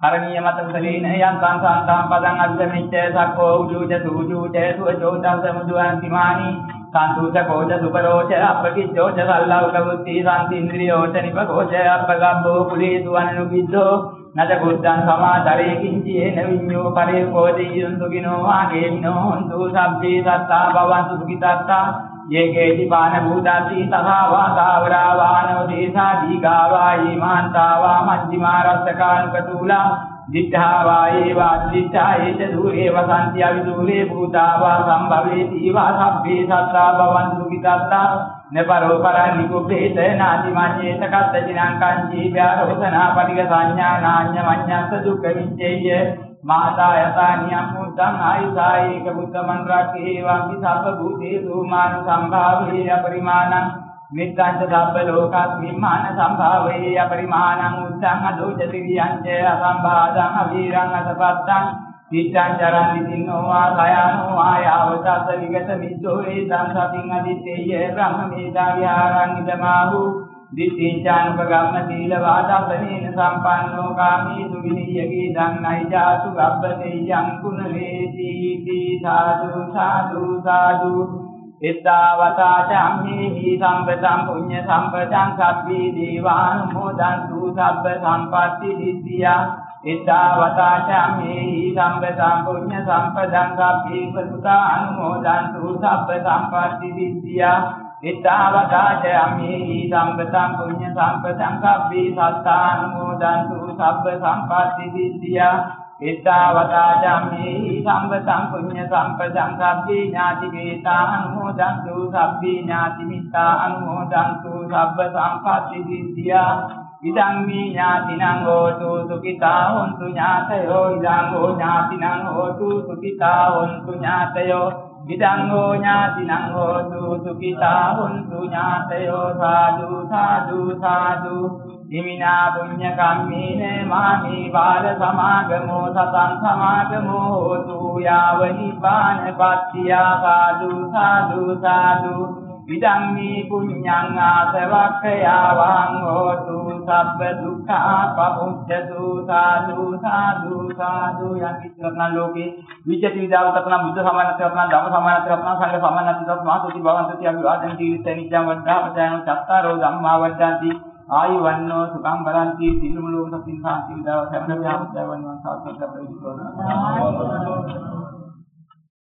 S1: කරණීය මත උදලේන යන්තං සාන්තං පදං අද්දමිච්ඡ සක්කෝ උජුච සූජුච සුවචෝතං සමුදුවන්තිමානි සන්තුත කෝච සුපරෝච අපකිච්ඡෝච සල්ලවක බුද්ධි සම්තින්ද්‍රියෝච නිපකෝච අපගම්බෝ කුලේ දුවනනුකිද්දෝ නද බුද්ධං සමාදරේ කිංචේන විඤ්ඤෝ පරේ කෝදීයුන් සුඛිනෝ වාගේමිනෝ හොන්තු සබ්බේ සත්තා භවන්තු සුඛිතත්තා යේකේති පාන භූතාති තහා වාතාවරා වානව දේශා දීගාවා ඊමාන්තාවා මජ්ක්‍ධිමා රස්සකානුකතූලා දිඨා වායේ වාදිඨා ඒත දුරේ වසන්ති අවිදුරේ භූතාවා සම්භවේති වා සබ්බේ සත්තා භවන්තු කිතත්තා නපරෝ පරණි කුපේත නාති මඤ්ඤේත කත්තචිනං කංචී ව්‍යාරෝසනා පටික සංඥා නාඤ්ඤ මඤ්ඤස්ස දුක්ඛ විච්ඡේය මාතා යතානියම් මුත්තං ආයුසායේක බුද්ධ මන්ත්‍රාකේ වාකි සබ්බ භූතේසු මාන සම්භාවේ අපරිමාණං මිත්තං සබ්බ ලෝකස්මිමාන සම්භාවේ අපරිමාණං උත්තං අදෝචතිරියං ච අසම්භාදං අවීරං අසපත්තං තිත්තං චරන්ති සින්නෝ වා කයනෝ ආයවතස්ස විගත මිද්දෝ ඒතං සතින් අදිත්තේය බ්‍රහ්මමේදා විහාරං ඉදමාහු දිට්ඨිචානුපගම්ම සීල වාදපනේන සම්පන්නෝ කාමී සුවිනියකී ධම්මයි ජාතු ගබ්බතේයං කුණලේති සාදු සාදු සාදු ඉත්තාවතාචම්මේහි සම්පතං පුඤ්ඤ සම්පතං සබ්බී දීවානුමෝදන්තු සබ්බ සම්පatti සිද්ධියා ඉත්තාවතාචම්මේහි සම්පතං පුඤ්ඤ සම්පතං සබ්බී පුත්තානුමෝදන්තු සබ්බ සම්පatti සිද්ධියා ඉත්තාවතාචම්මේහි සම්පතං පුඤ්ඤ සම්පතං සබ්බී සත්තානුමෝදන්තු සබ්බ සම්පatti සිද්ධියා ඉත්තාවතාචම්මේහි සම්පතං පුඤ්ඤ සම්පතං සබ්බී ඥාති වේතා අනුමෝදන්තු සබ්බී ඥාති මිත්තා අනුමෝදන්තු සබ්බ සම්පatti සිද්ධියා ඉදං මේ ඥාතිනං හෝතු සුඛිතා හොන්තු ඥාතයෝ ඉදං හෝ ඥාතිනං හෝතු සුඛිතා හොන්තු ඥාතයෝ ඉදං හෝ ඥාතිනං හෝතු සුඛිතා හොන්තු ඥාතයෝ සාදු සාදු සාදු හිමිනා පුඤ්ඤ කම්මේන මාමේ බාල සමාගමෝ සතං සමාගමෝ හෝතු යාව නිපාන පත්තියා සාදු සාදු සාදු ඉදං මේ පුඤ්ඤං ආසවක්ඛයාවං හෝතු සබ්බ දුක්ඛා පමුච්ඡතු සාදු සාදු සාදු යම් කිච්චරණ ලෝකේ විචති විදාව තපන බුද්ධ සමානත කරන ධම්ම සමානත කරන සංඝ සමානත කරන මාසුති භවන්තති අභිවාදන ජීවිත නිජ්ජං වද්ධා පජාන චත්තාරෝ ධම්මා වද්ධාන්ති ආයු වන්නෝ සුඛං බලන්ති. සිල්මුලෝ සතින් සාන්ති විදාව සම්ප්‍රදාය වන්වන් සාසන කරේ